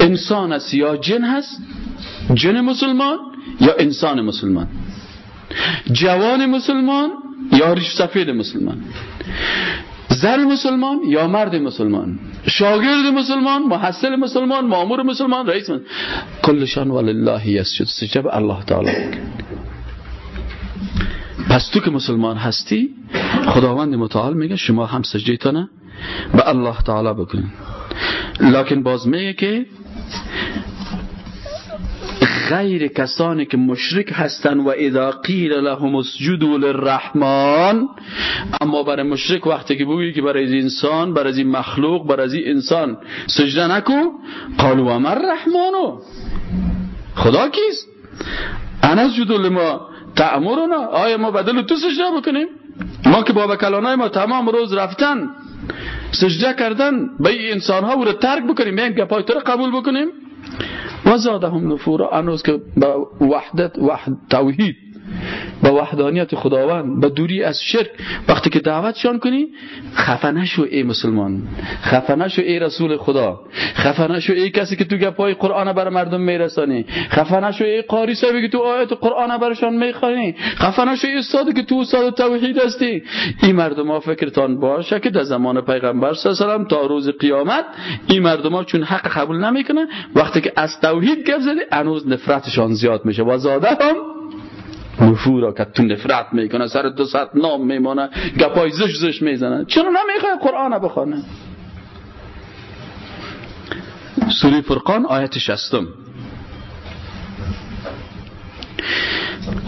انسان است یا جن هست؟ جن مسلمان یا انسان مسلمان؟ جوان مسلمان یا ریش سفید مسلمان؟ زن مسلمان یا مرد مسلمان؟ شاگرد مسلمان محصل مسلمان مامور مسلمان رئیس مسلمان کلشان ولله یسجد. سجد الله تعالی. پس تو که مسلمان هستی خداوند متعال میگه شما هم سجده به الله تعالی بکنید لکن باز میگه که غیر کسانی که مشرک هستند و اذا قیل لهم اسجدوا للرحمن اما برای مشرک وقتی که بگویی که برای انسان برای این مخلوق برای این انسان سجده نکو قالوا و من رحمانو خدا کیست؟ انا اسجدوا لما تعمرنا آیا ما بدل تو سجده بکنیم؟ ما که بابا کلانای ما تمام روز رفتن سجده کردن به این انسان ها رو ترک بکنیم بیم گپای تو قبول بکنیم؟ و زادهم نفورا انوز که با وحدت وحد توحید. به وحدانیت خداوند به دوری از شرک. وقتی که دعوتشان کنی خفه نشو ای مسلمان. خفه نشو ای رسول خدا. خفه نشو ای کسی که تو گپای قرآن بر مردم میرسانی. خفه نشو ای قاری صاحبی که تو آیت قرآن برشان می‌خوانی. خفه نشو ای استادی که تو استاد توحید هستی. این مردم ها فکرتان باشه که در زمان پیغمبر صلی الله تا روز قیامت این مردم ها چون حق قبول نمی‌کنن وقتی که از توحید گپ زدی انوز نفرتشان زیاد میشه. و زاده هم نفورا که تو نفرت می‌کنه سر دو ساعت نام میمانه گپای زش زش می‌زنه. چرا نمی‌خواه قرآن بخونه سوری فرقان آیت شستم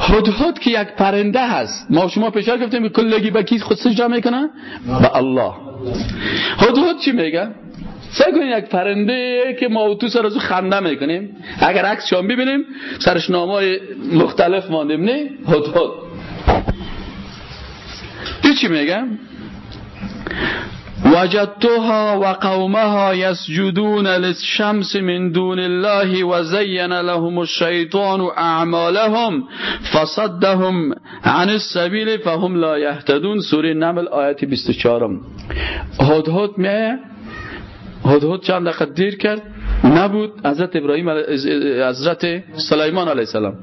هدهد که یک پرنده هست. ما شما پیشار گفتیم که کلگی به کی خود سجده می‌کنه؟ به الله. هدهد چی میگه؟ سعی کنید یک پرنده که ما تو سر از خنده می‌کنیم. اگر عکس شام ببینیم سرش نامای مختلف ماندیم نه هد هد این چی میگم؟ وجدتها و قومها يسجدون للشمس من دون الله وزين لهم الشيطان اعمالهم فصدهم عن السبيل فهم لا يهتدون سوره نمل آیت 24 هدهد میگه هدهد چند دقیقه دیر کرد. نبود. حضرت ابراهیم حضرت سلیمان علیه السلام.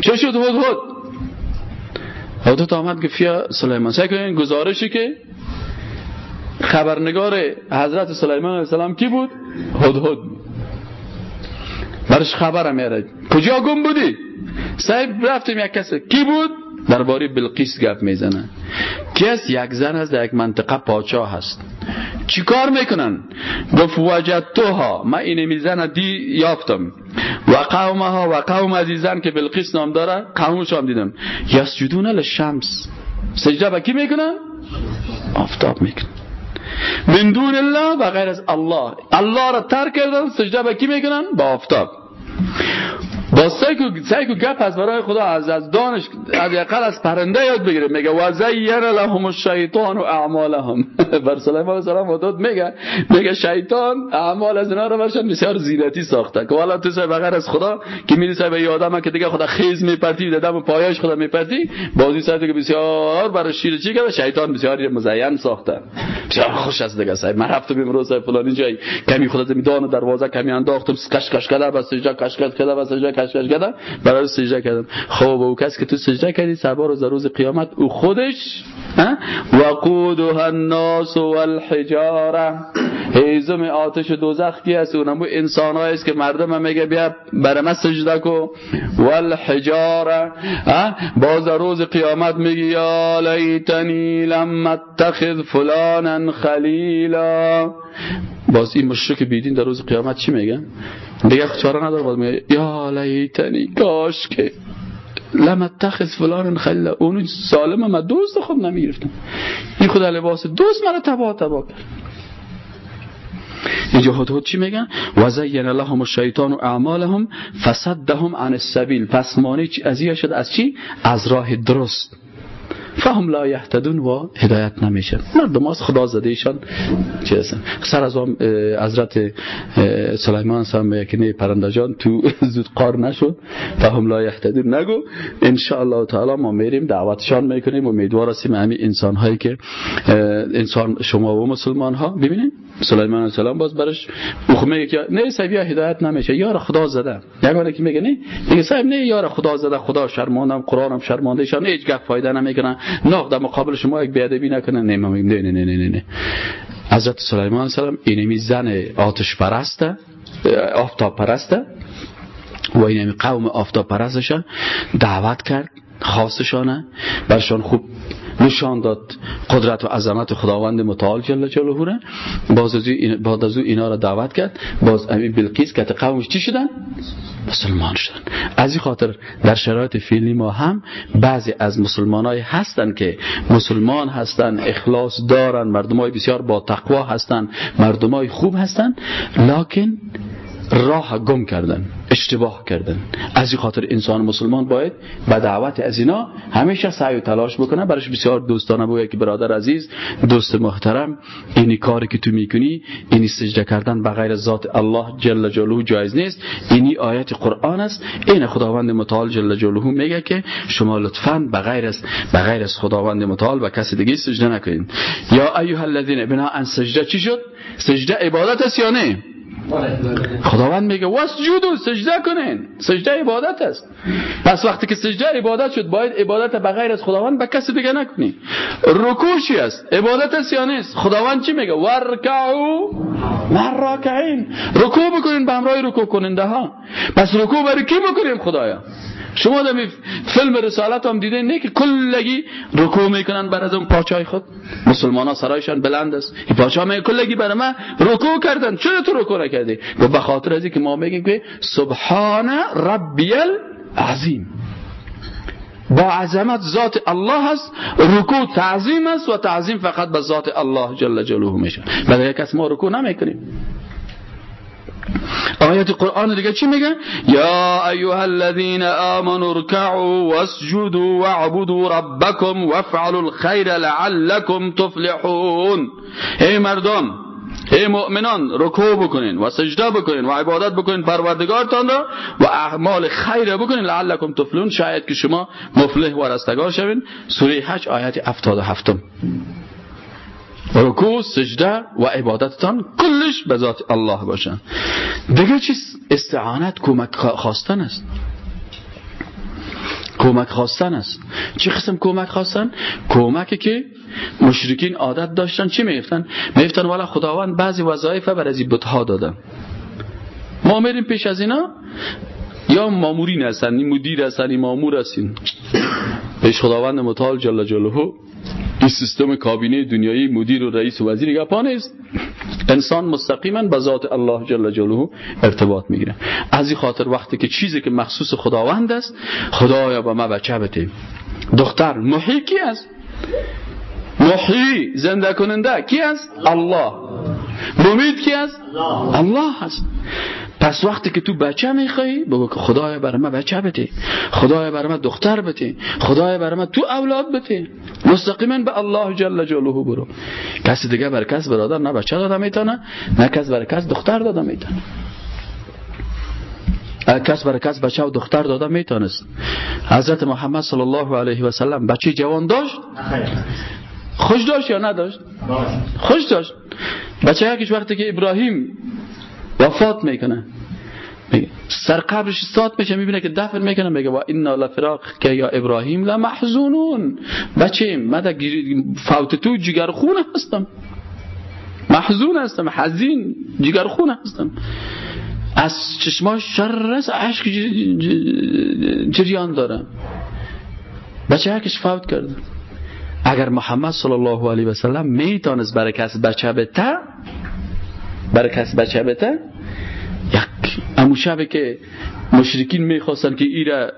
چه شد هدهد هدهد آمد گفت فیا سلیمان سعی کنین گزارشی که خبرنگار حضرت سلیمان علیه السلام کی بود؟ هدهد برش خبر میاره. کجا گم بودی؟ صاحب رفتیم یک کسی کی بود؟ درباره بلقیس گپ می‌زنه. کس یک زن از یک منطقه پاچا هست. چی کار می‌کنن؟ گفت وجدتوها من این میزن دی یافتم. و قومها و قوم عزیزن که بلقیس نام داره قومش هم دیدم. یسجدون للشمس. سجده با کی می‌کنن؟ آفتاب می‌کنن. من دون الله و غیر از الله. الله را ترک کردن سجده با کی می‌کنن؟ با آفتاب. با سعی کو گپ از برای خدا از از دانش یقل از پرنده یاد بگیره. میگه و زین لهم الشیطان و اعمالهم بر سلیمان علیه السلام وداد میگه. میگه شیطان اعمال از اینا رو برشان بسیار زینتی ساخته. که والا تو سه بغیر از خدا که می‌رسه به یادم که دیگه خدا خیز میپرتی دم پایش خدا میپرتی بازی سر که بسیار برای شیر چی کرده؟ شیطان بسیار مزین ساخته. بسیار خوش از دیگه صاحب من رفتم امروز فلانی جای کمی خدا میدان دروازه کمی انداختم. کش کش کلا بس سجده کش کش کلا بس سجده کشکش کردم برای سجده کردم. خب او کسی که تو سجده کردی سبا روز روز قیامت او خودش وقودها الناس والحجاره هیزم آتش دوزخ کی است؟ اونم انسان است که مردم میگه بیا برای من سجده کو والحجاره باز روز قیامت میگه یا لیتنی لم اتخذ فلانا خلیلا. باز این مشرک بیدین در روز قیامت چی میگه؟ دیگه چاره نداره باز میگه یا لیتنی کاش که لم اتخذ فلان خلیل اون سالم ما دوست خود نمی‌گرفتم این خدا لباس دوست مرا تبا تبا کرد. اینجا هدهد چی میگن؟ و زین لهم الشیطان و اعمالهم فصدهم عن السبیل. پس مانع از شد از چی؟ از راه درست. فهم لا یهتدون و هدایت نمیشن مردم از خدا زده ایشان چه هستن؟ سر از حضرت سلیمان سلام که نه پرنده جان تو زود قار نشد. فهم لا یهتدون نگو. ان الله تعالی ما میریم دعوتشان می‌کنیم امیدوار هستیم همین انسان هایی که انسان شما و مسلمان ها ببینید سلیمان السلام باز برش میگه که نه سبیا هدایت نمیشه یار خدا زده یگانه که میگه نه؟ میگه صاحب نه یار خدا زده خدا شرماندم قرآنم شرمانده ایشان هیچ گپ فایده نمی‌کنه. نه در مقابل شما یک بیادبی نکنه. نه نه نه نه نه نه. حضرت سلیمان السلام اینمی زن آتش پرسته آفتاب پرسته و اینمی قوم آفتاب پرستش دعوت کرد خاصشانه. برشان خوب نشان داد قدرت و عظمت خداوند متعال جل جلاله. را باز از بعد از اینا را دعوت کرد. باز امی بلقیس که قومش چی شدن؟ مسلمان شدن. از این خاطر در شرایط فعلی ما هم بعضی از مسلمانای هستن که مسلمان هستن اخلاص دارن مردمای بسیار با تقوا هستن مردمای خوب هستن. لکن راه گم کردن اشتباه کردن. از این خاطر انسان مسلمان باید به دعوت از اینا همیشه سعی و تلاش بکنه. برش بسیار دوستانه بگه که برادر عزیز دوست محترم اینی کاری که تو می‌کنی اینی سجده کردن به غیر ذات الله جل جلاله جایز نیست. اینی آیت قرآن است. این خداوند متعال جل جلاله میگه که شما لطفا به غیر از به غیر از خداوند متعال و کسی دیگه سجده نکنید یا ایها الذین بنا ان سجده چی شد؟ سجده عبادت است یا نه؟ خداوند میگه واسجودو سجده کنین. سجده عبادت است. پس وقتی که سجده عبادت شد باید عبادت به از خداوند به کسی دیگه نکنی. رکوع است؟ عبادت است یا نیست؟ خداوند چی میگه؟ ورکعو مر راکعین رکوع بکنین به همراه رکوع کننده ها. پس رکوع برای کی بکنیم خدایا؟ شما در فیلم رسالت هم دیده نه که کلگی رکوع می‌کنن بر از اون پاچای خود. مسلمان ها سرایشان بلند است. این پاچا می کلگی بر ما رکوع کردن. چرا تو رکوع نکردی؟ به خاطر ازی که ما میگیم که سبحان ربی العظیم. با عظمت ذات الله هست رکوع تعظیم است و تعظیم فقط به ذات الله جل جلاله میشه. برای کس ما رکوع نمی‌کنیم. آیت قرآن دیگه چی میگه یا ایها الذین آمنوا اركعوا واسجدوا واعبدوا ربكم وافعلوا الخير لعلكم تفلحون. ای مردم ای مؤمنان رکوع بکنین و سجده بکنین و عبادت بکنین پروردگارتان را و اعمال خیر بکنین لعلکم تفلحون. شاید که شما مفلح و رستگار شوین. سوره حج آیت 77 رکوع سجده و عبادتتان کلش به ذات الله باشن دیگه چیز استعانت کمک خواستن است. کمک خواستن است. چه قسم کمک خواستن؟ کمکی که مشرکین عادت داشتن. چی میفتن میفتن والا خداوند بعضی وظایف بر از بتها دادن ما میریم پیش از اینا؟ یا مامورین هستن مدیر هستن مامور هستین پیش خداوند متعال جل جلاله این سیستم کابینه دنیایی مدیر و رئیس و وزیر گپا نیست انسان مستقیما به ذات الله جل جلاله ارتباط می‌گیره. از این خاطر وقتی که چیزی که مخصوص خداوند است خدایا با ما بچه بده. دختر محی کی است؟ محی زنده کننده کی است؟ الله. ممید کی است؟ الله. هست پس وقتی که تو بچه میخوایی بگو که خدای بر من بچه بده. خدای بر من دختر بده. خدای بر من تو اولاد بده. مستقیما به الله جل جلاله برو. کسی دیگه بر کس برادر نه بچه داده می‌تونه نه کس بر کس دختر داده می‌تونه. کس بر کس بچه و دختر داده می‌تونست. حضرت محمد صلی الله علیه و سلم بچه جوان داشت؟ خوش داشت یا نداشت؟ خوش داشت. بچه یکیش وقتی که ابراهیم وفات می‌کنه. سر قبرش سات میشه می‌بینه که دفن می‌کنه میگه و انا لفراق که یا ابراهیم لمحزونون. بچه من فوت تو جگرخون هستم. محزون هستم حزین جگرخون هستم. از چشماش شرس عشق جریان داره. بچه هرکش فوت کرده. اگر محمد صلی الله علیه و سلم می‌تونست برای کس بچه بته برای کس بچه یک امو شبه که مشرکین می‌خواستن که ایره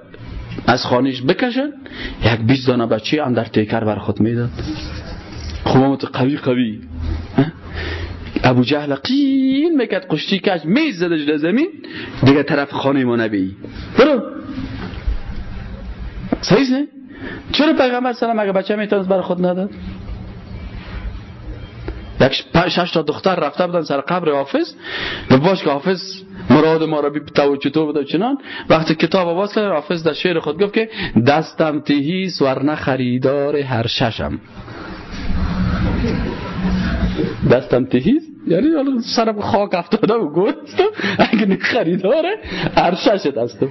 از خانش بکشن یک بیست دانه بچه اندر تیکر بر خود می‌داد. خمامت قوی قوی. ابو جهل قیل می‌کرد قشتی کش میز زدش زمین. دیگه طرف خانه ما نبی. برو. صحیح نه چرا پیغمبر سلام اگه بچه می‌تونست برای خود نداد؟ یک شش تا دختر رفته بودن سر قبر حافظ. و باش که حافظ مراد ما را بی تو چطور بود چنان. وقتی کتاب آواز کرد حافظ در شعر خود گفت که دستم تهیس ورنه خریدار هر ششم. دستم تهیس یعنی سرم خاک افتاده و گوست اگه خریداره هر شش دستم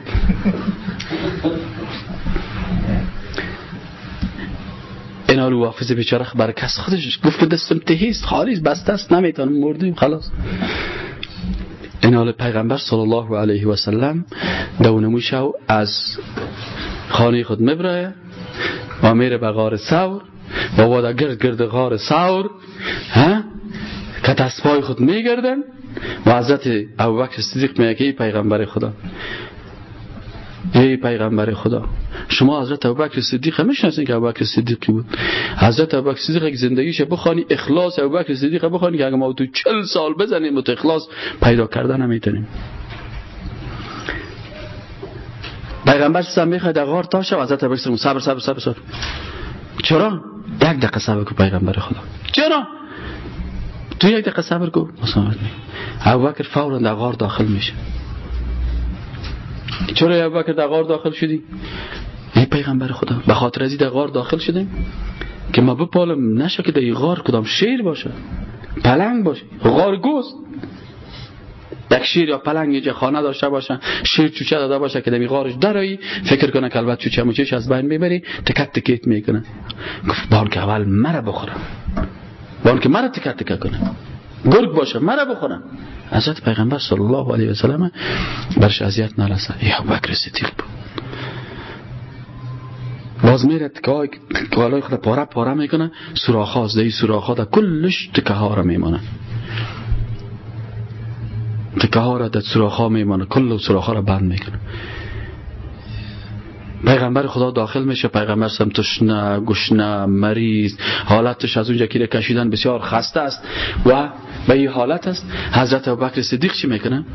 این حالو حافظ بیچاره برای کس خودش گفت دستم تهیست خالیست بس دست نمی‌تونم مردیم خلاص. این حال پیغمبر صلی الله علیه و سلم دو شو از خانه خود مبره و میره به غار سور و وادا گرد گرد غار سور ها؟ که دستپای خود میگردن. و حضرت ابوبکر صدیق میگه پیغمبر خدا ای پیغمبر خدا شما حضرت ابوبکر صدیق می‌شناسین که ابوبکر صدیقی بود؟ حضرت ابوبکر صدیق یک زندگیش بخوانی اخلاص ابوبکر صدیق بخوانی که اگه ما تو 40 سال بزنیم تو اخلاص پیدا کردن نمی‌تونیم پیغمبر سم می‌خواد غار تاشه و حضرت ابوبکر صبر صبر صبر صبر. چرا؟ یک دقیقه صبر کو پیغمبر خدا. چرا؟ تو یک دقیقه صبر کو مصامت می ابوبکر فورا در غار داخل میشه. چرا ابوبکر در غار داخل شدی؟ ای پیغمبر خدا به خاطر ازی در داخل شدیم که ما بپالم نشه که در غار کدام شیر باشه؟ پلنگ باشه. غار گوست یک شیر یا پلنگ یه خانه داشته باشه شیر چوچه داده باشه که در غارش درایی. فکر کنه که البته چوچه مچش از بین می‌بری تکت تکیت می‌کنه. گفت بان که اول مرا بخورم. بان که مرا تکت تکت کنه. گرگ باشه مرا بخورم حضرت پیغمبر صلی الله علیه و سلم برش اذیت نرسه. یا بکر صدیق بود. باز میره تکای کالای خود پاره پاره می‌کنه. سوراخ هاست دی سوراخ ها در کلش تکه ها را میمانه تکه ها را در سوراخ ها میمانه کل سوراخ ها را بند می‌کنه. پیغمبر خدا داخل میشه پیغمبر سم تشنه گشنه مریض حالتش از اونجا که کشیدن بسیار خسته است و به این حالت است. حضرت ابوبکر صدیق چی می‌کنه؟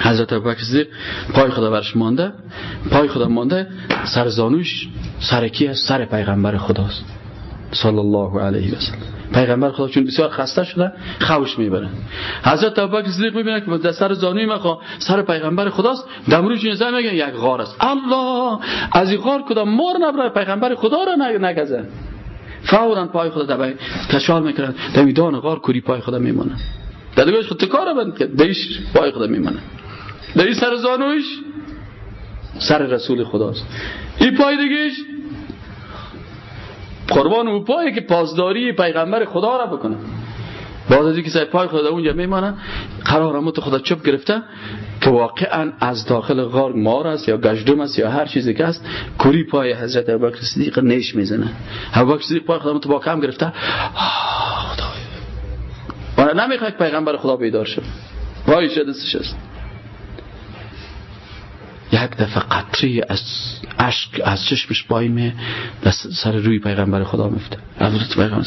حضرت ابوبکر صدیق پای خدا برش مانده پای خدا مانده سر زانوش سر کی است سر پیغمبر خداست. صلی الله علیه و سلم پیغمبر خدا چون بسیار خسته شده خوش می‌بره. حضرت ابوبکر صدیق می‌بینه که در سر زانوی ما سر پیغمبر خداست. دمروش این میگه یک غار است. الله! از این غار کدام مار نبره پیغمبر خدا را نگزه. فورا پای خدا دبای کشال می‌کنن در میدان غار کوری پای خدا میمونه در خود تکار بند کرد. دیش پای خدا میمونه در سر زانوش سر رسول خداست. این پای دیگهش قربان او پایی که پاسداری پیغمبر خدا را بکنه. بعد از اینکه سر پای خدا اونجا میمانه قرار اموت خدا چپ گرفته که واقعا از داخل غار مار است یا گشدم است یا هر چیزی که است کوری پای حضرت ابوبکر صدیق نیش می‌زنه. ابوبکر صدیق پای خدا با کم گرفته. خدا نمی‌خواد پیغمبر خدا بیدار شه. وای دستش است یک دفعه قطری از عشق از چشمش پای می سر روی پیغمبر خدا میفته. حضرت پیغمبر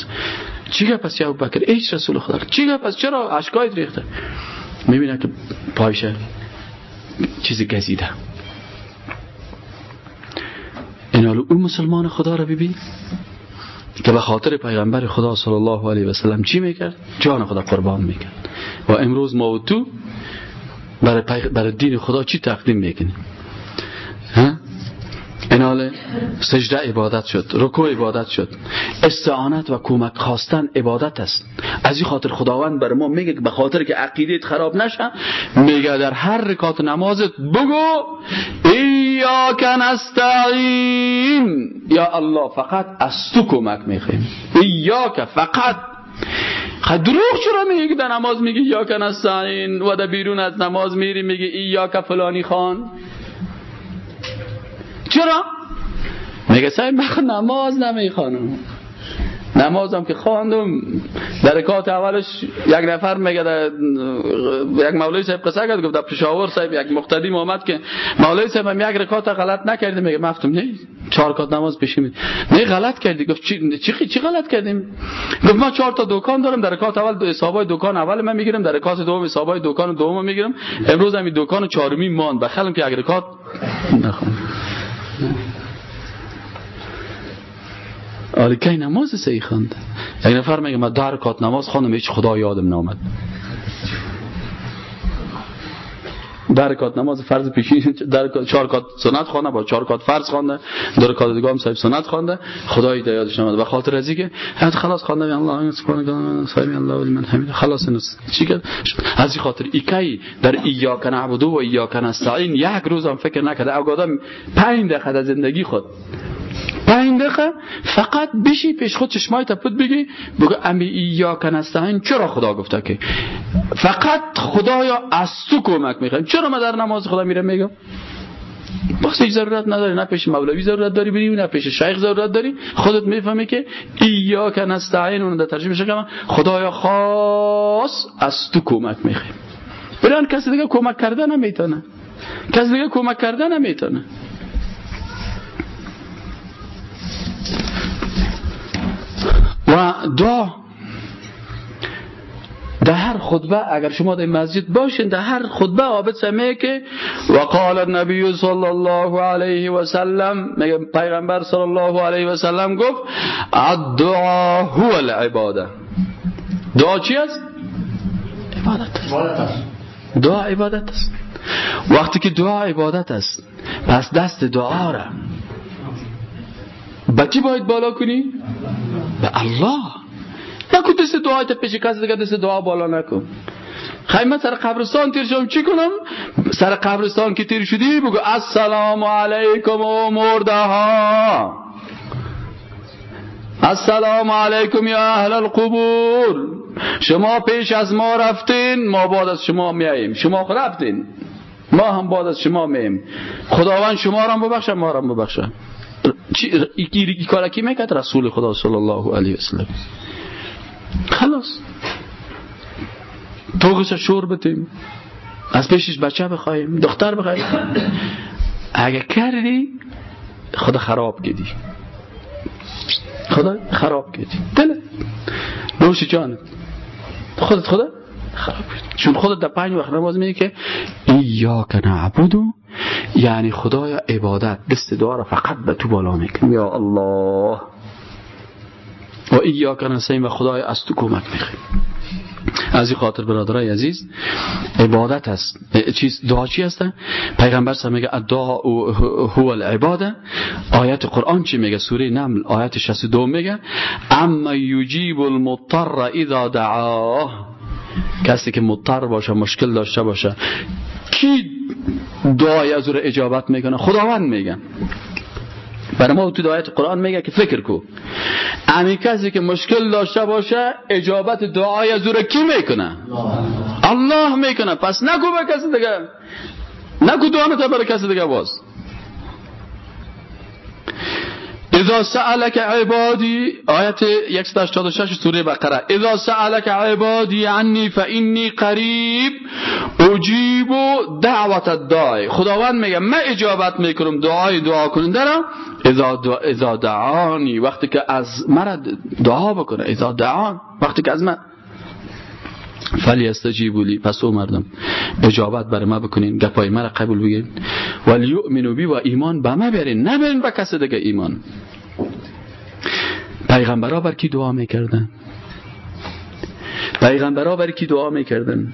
چی گپ پس یا بکر ایش رسول خدا. چی گپ پس؟ چرا اشکایت ریخته؟ می‌بینه که پایشه چیزی گزیده. این حالا اون مسلمان خدا رو ببین که به خاطر پیغمبر خدا صلی الله علیه و سلم چی می‌کرد؟ جان خدا قربان می‌کرد. و امروز ما و تو برای, برای دین خدا چی تقدیم می‌کنیم؟ اینال سجده عبادت شد رکوع عبادت شد. استعانت و کمک خواستن عبادت است. از این خاطر خداوند بر ما میگه به خاطر که عقیدت خراب نشه میگه در هر رکات نمازت بگو ایاک نستعین. یا الله فقط از تو کمک می‌خوایم. ایاک فقط. خب دروغ چرا میگه در نماز میگه یا نستعین. و در بیرون از نماز میری میگه ای یا که فلانی خان. چرا؟ میگه سعی من نماز نمی‌خوانم نمازم که خواندم در رکات اولش یک نفر میگه یک مولوی صاحب قصه کرد گفت در پشاور صاحب یک مقتدی آمد که مولوی صاحب هم یک رکات غلط نکردی؟ میگه مفتم نه چهار کات نماز پیشی می نه غلط کردی. گفت چی چی, چی غلط کردیم؟ گفت ما چهار تا دکان دارم در رکات اول حسابای دکان اول من می‌گیرم در رکات دوم حسابای دکان دوم می‌گیرم. امروز هم دکان چهارمی مان بخلم که یک رکات نخوام آره که نماز سی خوند یک نفر میگه من در کات نماز خواندم هیچ خدا یادم نامد. در کات نماز فرض پیشین در چهار کات سنت خوانده با چهار کات فرض خوانده در کات دیگه هم صاحب سنت خوانده. خدای یادش نمیاد به خاطر از اینکه حد خلاص خوانده الله سبحانه سبحان الله لمن حمید خلاص نس چی کرد؟ از این خاطر ایکای در ایاک نعبدو و ایاک نستعین یک روز هم فکر نکرده. او آدم 5 دقیقه زندگی خود پنج دقیقه فقط بشی پیش خود چشمای تپت بگی بگو امی یا کنستهین چرا خدا گفته که؟ فقط خدایا از تو کمک می‌خوایم. چرا ما در نماز خدا میره میگم؟ بخش ضرورت نداری نه پیش مولوی ضرورت داری بری نه پیش شیخ ضرورت داری. خودت می‌فهمی که ایا نستعین اون در ترجمه شکم خدایا خاص از تو کمک می‌خوایم. بران کسی دیگه کمک کرده نمی‌تونه. کسی دیگه کمک کرده نمی‌تونه. و دعا. در هر خطبه اگر شما در مسجد باشین در هر خطبه عابد سمیه که وقال النبی صلی الله علیه و سلم پیغمبر صلی الله علیه و سلم گفت الدعا هو العباده دعا چی است؟ عبادت است. دعا عبادت است. وقتی که دعا عبادت است پس دست دعا را با کی باید بالا کنی؟ به الله. نکن دست دعا تا پیش کسی دیگه دست دعا بالا نکن. خیمه سر قبرستان تیر شدم. چی کنم؟ سر قبرستان که تیر شدی بگو السلام علیکم و مرده ها السلام علیکم یا اهل القبور. شما پیش از ما رفتین. ما بعد از شما میاییم شما رفتین. ما هم بعد از شما میاییم خداوند شما را ببخشه ما را ببخشه ای کار کی می‌کرد؟ رسول خدا صلی الله علیه وسلم خلاص. توقش شور بتیم. از پیشش بچه بخوایم دختر بخوایم. اگه کردی خدا خراب کردی. خدا خراب کردی. دل نوش جان خودت خدا خراب کردی. چون خودت در پنج وقت نماز میگه که ایاک نعبدو یعنی خدای عبادت دست دعا را فقط به تو بالا می‌کنم یا الله. و ایاک نستعین و خدای از تو کمک میخویم از این خاطر برادرای عزیز عبادت است. چیز دعا چی هست پیغمبر سم میگه دعا هو العباده. آیت قرآن چی میگه؟ سوره نمل آیت 62 میگه اما یجیب المضطر اذا دعاه. کسی که مضطر باشه مشکل داشته باشه کی دعای از رو اجابت می‌کنه؟ خداوند میگن برای ما تو آیت قرآن میگه که فکر کو. امی کسی که مشکل داشته باشه اجابت دعای از رو کی می‌کنه؟ الله می‌کنه. پس نگو به کسی دیگه. نگو دعا برای کسی دیگه باز. اذا سألك عبادي آیت 186 سوره بقره. اذا سألك عبادي عني فإني قریب اجیب دعوت الداعی. خداوند میگه من اجابت می‌کنم دعای دعا کننده را. اذا دعانی وقتی که از مرد دعا بکنه اذا دعان وقتی که از من. فلی استجیبو لی پس او مردم اجابت برای ما بکنین گپای را قبول بگین ولی یؤمنو بی و ایمان به ما برین نبرین به کسی دیگه ایمان. پیغمبرها بر کی دعا می‌کردن؟ پیغمبرها بر کی دعا می‌کردن؟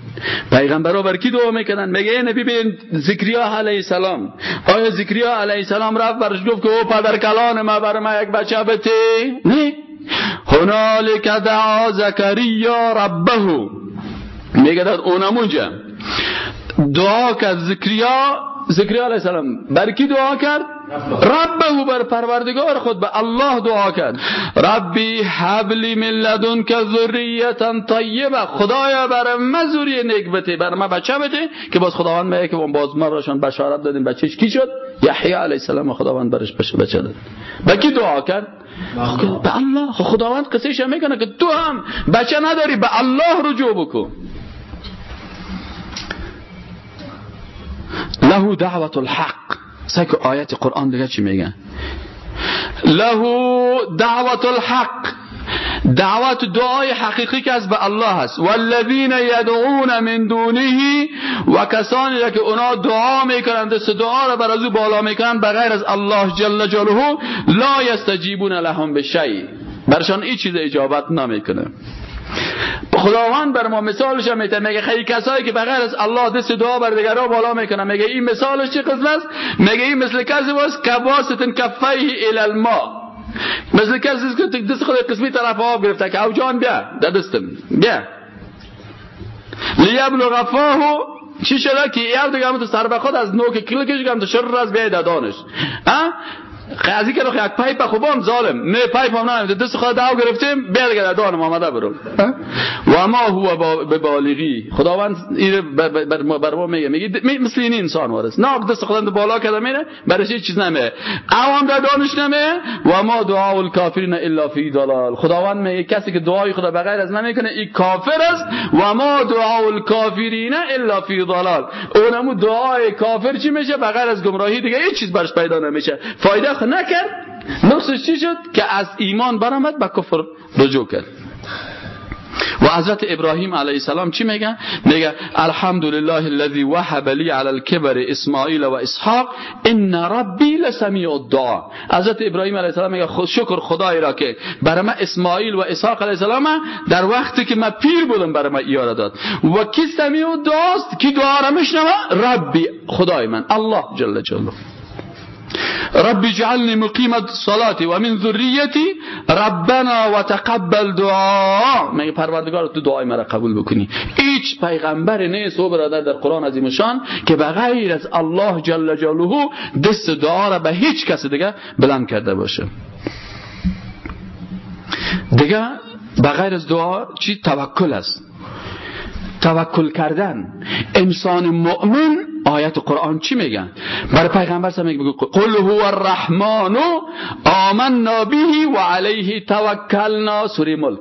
پیغمبرها بر کی دعا می‌کردن؟ میگه نبی بین ذکریا علیه السلام. آیا ذکریا علیه السلام رفت برش گفت که او پدر کلان ما بر ما یک بچه بته نه. هنالک دعا زکریا ربه. میگه در اونمونجا دعا کرد ذکریا ذکریا علیه السلام. بر کی دعا کرد؟ ربه بر پروردگار خود به الله دعا کرد. ربی حبلی من لدن که ذریتا طیبه. خدایا بر ما ذریه نیک بده بر ما بچه بده که باز خداوند میگه که باز ما راشون بشارت دادیم. بچهش کی شد؟ یحیی علیه السلام خداوند برش بچه بچه داد. به کی دعا کرد؟ به الله. خداوند قصهش می‌کنه که تو هم بچه نداری به الله رجوع بکن. له دعوت الحق. سک آیت قرآن دیگه چی میگن له دعوت الحق. دعوت دعای حقیقی که از به الله هست. والذین یدعون من دونه و کسانی که اونا دعا می‌کنند دست دعا را بر از او بالا می‌کنند بغیر از الله جل جلاله لا یستجیبون لهم بشیء. برشان این چیز اجابت نمی‌کنه. خداوند بر ما مثالش هم می‌تونه. میگه خیلی کسایی که بغیر از الله دست دعا بر دیگرها بالا می‌کنن؟ میگه این مثالش چه قسم است؟ میگه این مثل کسی واس کباستن کفیه الی الماء؟ مثل کسی که دست خود قسمی طرف آب گرفته که او جان بیا در دستم. بیا. لیبلغ فاهو چی شده که یه دیگه هم تو سر خود از نوک کلکش گم تو شر از بیای دادانش قضیه که یک پایپ خوبم ظالم. نه پایپ هم نه دست خود داو گرفتیم برگرد دان آمده برو. و ما هو به بالغی. خداوند این بر ما میگه. میگه مثل این انسان وارس نه دست خود بالا کرده میره برش چیز نمیه. عوام در دانش نمیه. و ما دعا الکافرین الا فی ضلال. خداوند میگه کسی که دعای خدا بغیر از نمی‌کنه این کافر است. و ما دعا الکافرین الا فی ضلال. اونمو دعای کافر چی میشه؟ بغیر از گمراهی دیگه هیچ چیز برش پیدا نمیشه. فایده نکرد. نقصش چی شد؟ که از ایمان برآمد به کفر رجوع کرد. و حضرت ابراهیم علیه السلام چی میگن؟ میگه الحمدلله الذي وهب لي على الكبر اسماعیل و اسحاق ان ربی لسمیع الدعاء حضرت ابراهیم علیه السلام میگه خود شکر خدای را که برای من اسماعیل و اسحاق علیه السلام در وقتی که من پیر بودم برای من ایاره داد. و کی سمیع الدعاء است کی دعا را میشنوه؟ ربی خدای من الله جل جلاله. رب اجعلني مقيم و من ذریتی ربنا و تقبل دعا میگه پروردگار تو دعای مرا قبول بکنی؟ هیچ پیغمبر نیست و برادر در قرآن عظیم شان که بغیر از الله جل جلاله دست دعا را به هیچ کس دیگه بلند کرده باشه. دیگه بغیر از دعا چی؟ توکل است. توکل کردن. انسان مؤمن آیت قرآن چی میگن برای پیغمبر سم میگه؟ قل هو الرحمن آمنا به و علیه توکلنا. سوره ملک.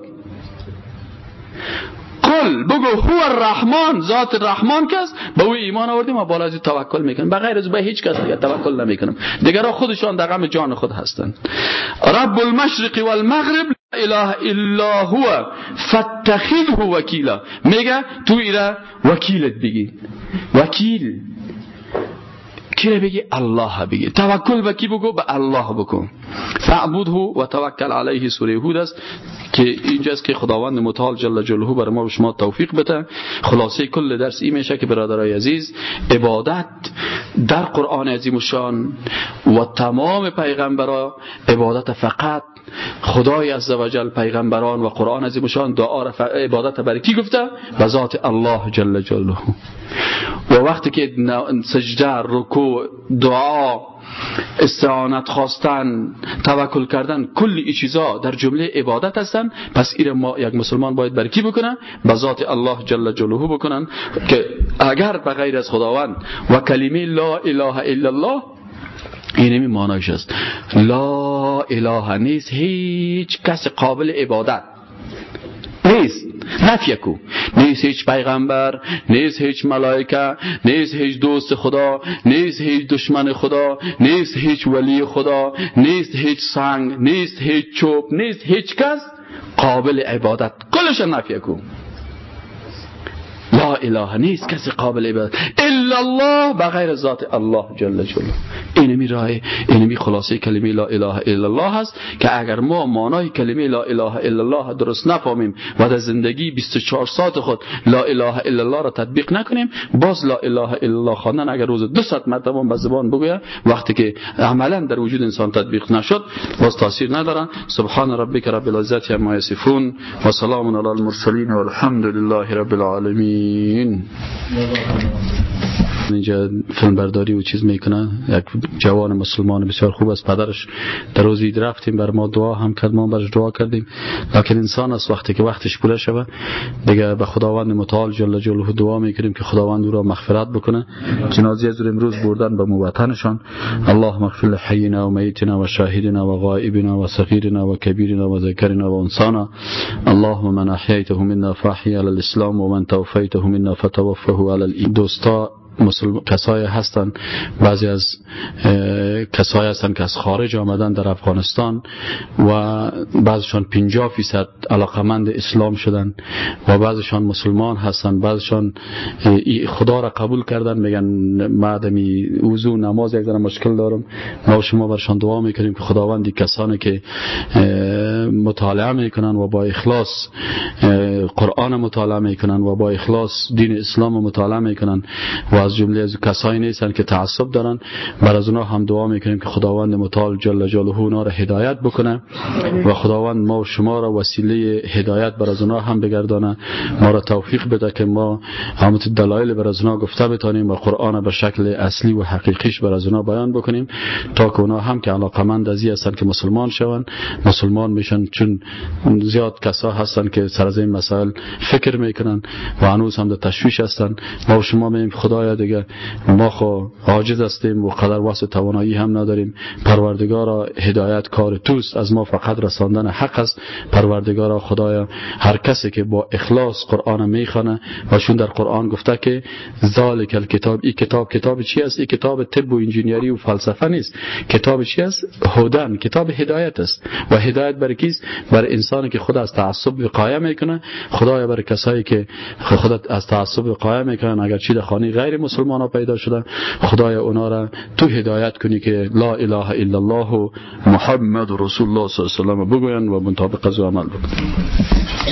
قل بگو هو الرحمن. ذات الرحمن کس؟ به او ایمان آوردیم و بالا از توکل می‌کنیم. بغیر از به هیچ کس دیگه توکل نمی‌کنم دیگرها خودشان در غم جان خود هستند رب المشرق والمغرب اله الا هو فاتخذه وکیلا میگه تو ایره وکیلت بگی. وکیل. کی بگی؟ الله بگی. توکل به کی بگو؟ به الله بکن. فعبده و توکل علیه سوره هود است که اینجاست که خداوند متعال جل جلاله بر ما و شما توفیق بده. خلاصه کل درس این میشه که برادرای عزیز عبادت در قرآن عظیم شان و تمام پیغمبرا عبادت فقط خدای عزوجل پیغمبران و قرآن عظیم شان دعا را عبادت برای کی گفته؟ به ذات الله جل جلاله. و وقتی که سجده رکوع دعا استعانت خواستن توکل کردن کل این چیزا در جمله عبادت هستن. پس این ما یک مسلمان باید بر کی بکنن به ذات الله جل جلاله بکنن. که اگر به غیر از خداوند و کلمه لا اله الا الله اینمی معنایش است. لا اله نیست. هیچ کس قابل عبادت. نیست. نفیکو. نیست هیچ پیغمبر نیست هیچ ملائکه نیست هیچ دوست خدا نیست هیچ دشمن خدا نیست هیچ ولی خدا نیست هیچ سنگ نیست هیچ چوب نیست هیچ کس. قابل عبادت. کلش نفیکو. لا اله نیست کسی قابل عبادت. الا الله بغیر ذات الله جل جلاله. اینمی راه اینمی خلاصه کلمه لا اله الا الله هست که اگر ما معنای کلمه لا اله الا الله درست نفهمیم و در زندگی 24 ساعت خود لا اله الا الله را تطبیق نکنیم باز لا اله الا الله خواندن اگر روز 200 مرتبه به زبان بگوید وقتی که عملا در وجود انسان تطبیق نشد باز تاثیر ندارن. سبحان ربک رب العزت عما یصفون و سلام علی المرسلین والحمد لله رب العالمین. این اینجا فیلم برداری و چیز می‌کنه یک جوان مسلمان بسیار خوب است. پدرش در روز اید رفتیم بر ما دعا هم کرد. ما برش دعا کردیم. لکن انسان است وقتی که وقتش پوره شوه دیگه به خداوند متعال جل جلاله دعا می‌کنیم که خداوند او را مغفرت بکنه. جنازه از امروز بردن به موطنشان. اللهم اغفر لحینا و میتنا و شاهدنا و غائبنا و صغیرنا و کبیرنا و ذکرنا و انسانا. اللهم من احییته منا فاحی علی الاسلام و من توفیته منا فتوفه علی دوستا کسای هستن. بعضی از کسای هستن که از خارج آمدن در افغانستان و بعضشان 50 فیصد علاقمند اسلام شدن و بعضشان مسلمان هستن. بعضشان خدا را قبول کردن. میگن معدمی وضو نماز یک ذره مشکل دارم. ما شما برشان دعا می‌کنیم که خداوندی کسانی که مطالعه می‌کنن و با اخلاص قرآن مطالعه می‌کنن و با اخلاص دین اسلام مطالعه می‌کنن و از جمله از کسایی نیستن که تعصب دارن. بر از اونها هم دعا می‌کنیم که خداوند متعال جل جلاله اونا را هدایت بکنه و خداوند ما و شما را وسیله هدایت بر از اونها هم بگردانه. ما را توفیق بده که ما همت دلایل بر از اونها گفته بتانیم و قرآن به شکل اصلی و حقیقیش بر از اونها بیان بکنیم. تا که اونها هم که علاقمند ازی هستن که مسلمان شون مسلمان میشن چون زیاد کسا هستن که سر از این مسائل فکر می‌کنن و هنوز هم در تشویش هستن. ما و شما میگیم خدایا دیگه ما خو عاجز هستیم و قدر واسه توانایی هم نداریم. پروردگارا هدایت کار توست. از ما فقط رساندن حق است. پروردگارا خدایا هر کسی که با اخلاص قرآن می‌خونه و چون در قرآن گفته که ذالک الکتاب این کتاب کتاب چی است؟ این کتاب طب و انجینیری و فلسفه نیست. کتاب چی است؟ هدن. کتاب هدایت است. و هدایت بر کیست؟ بر انسانی که خود از تعصب وقایه می‌کنه. خدایا بر کسایی که خود از تعصب وقایه می‌کنن اگر چی در خانه غیر مسلمان ها پیدا شده خدایا اونا را تو هدایت کنی که لا اله الا الله و محمد رسول الله صلی الله علیه و بگوین و مطابق از عمل بکنن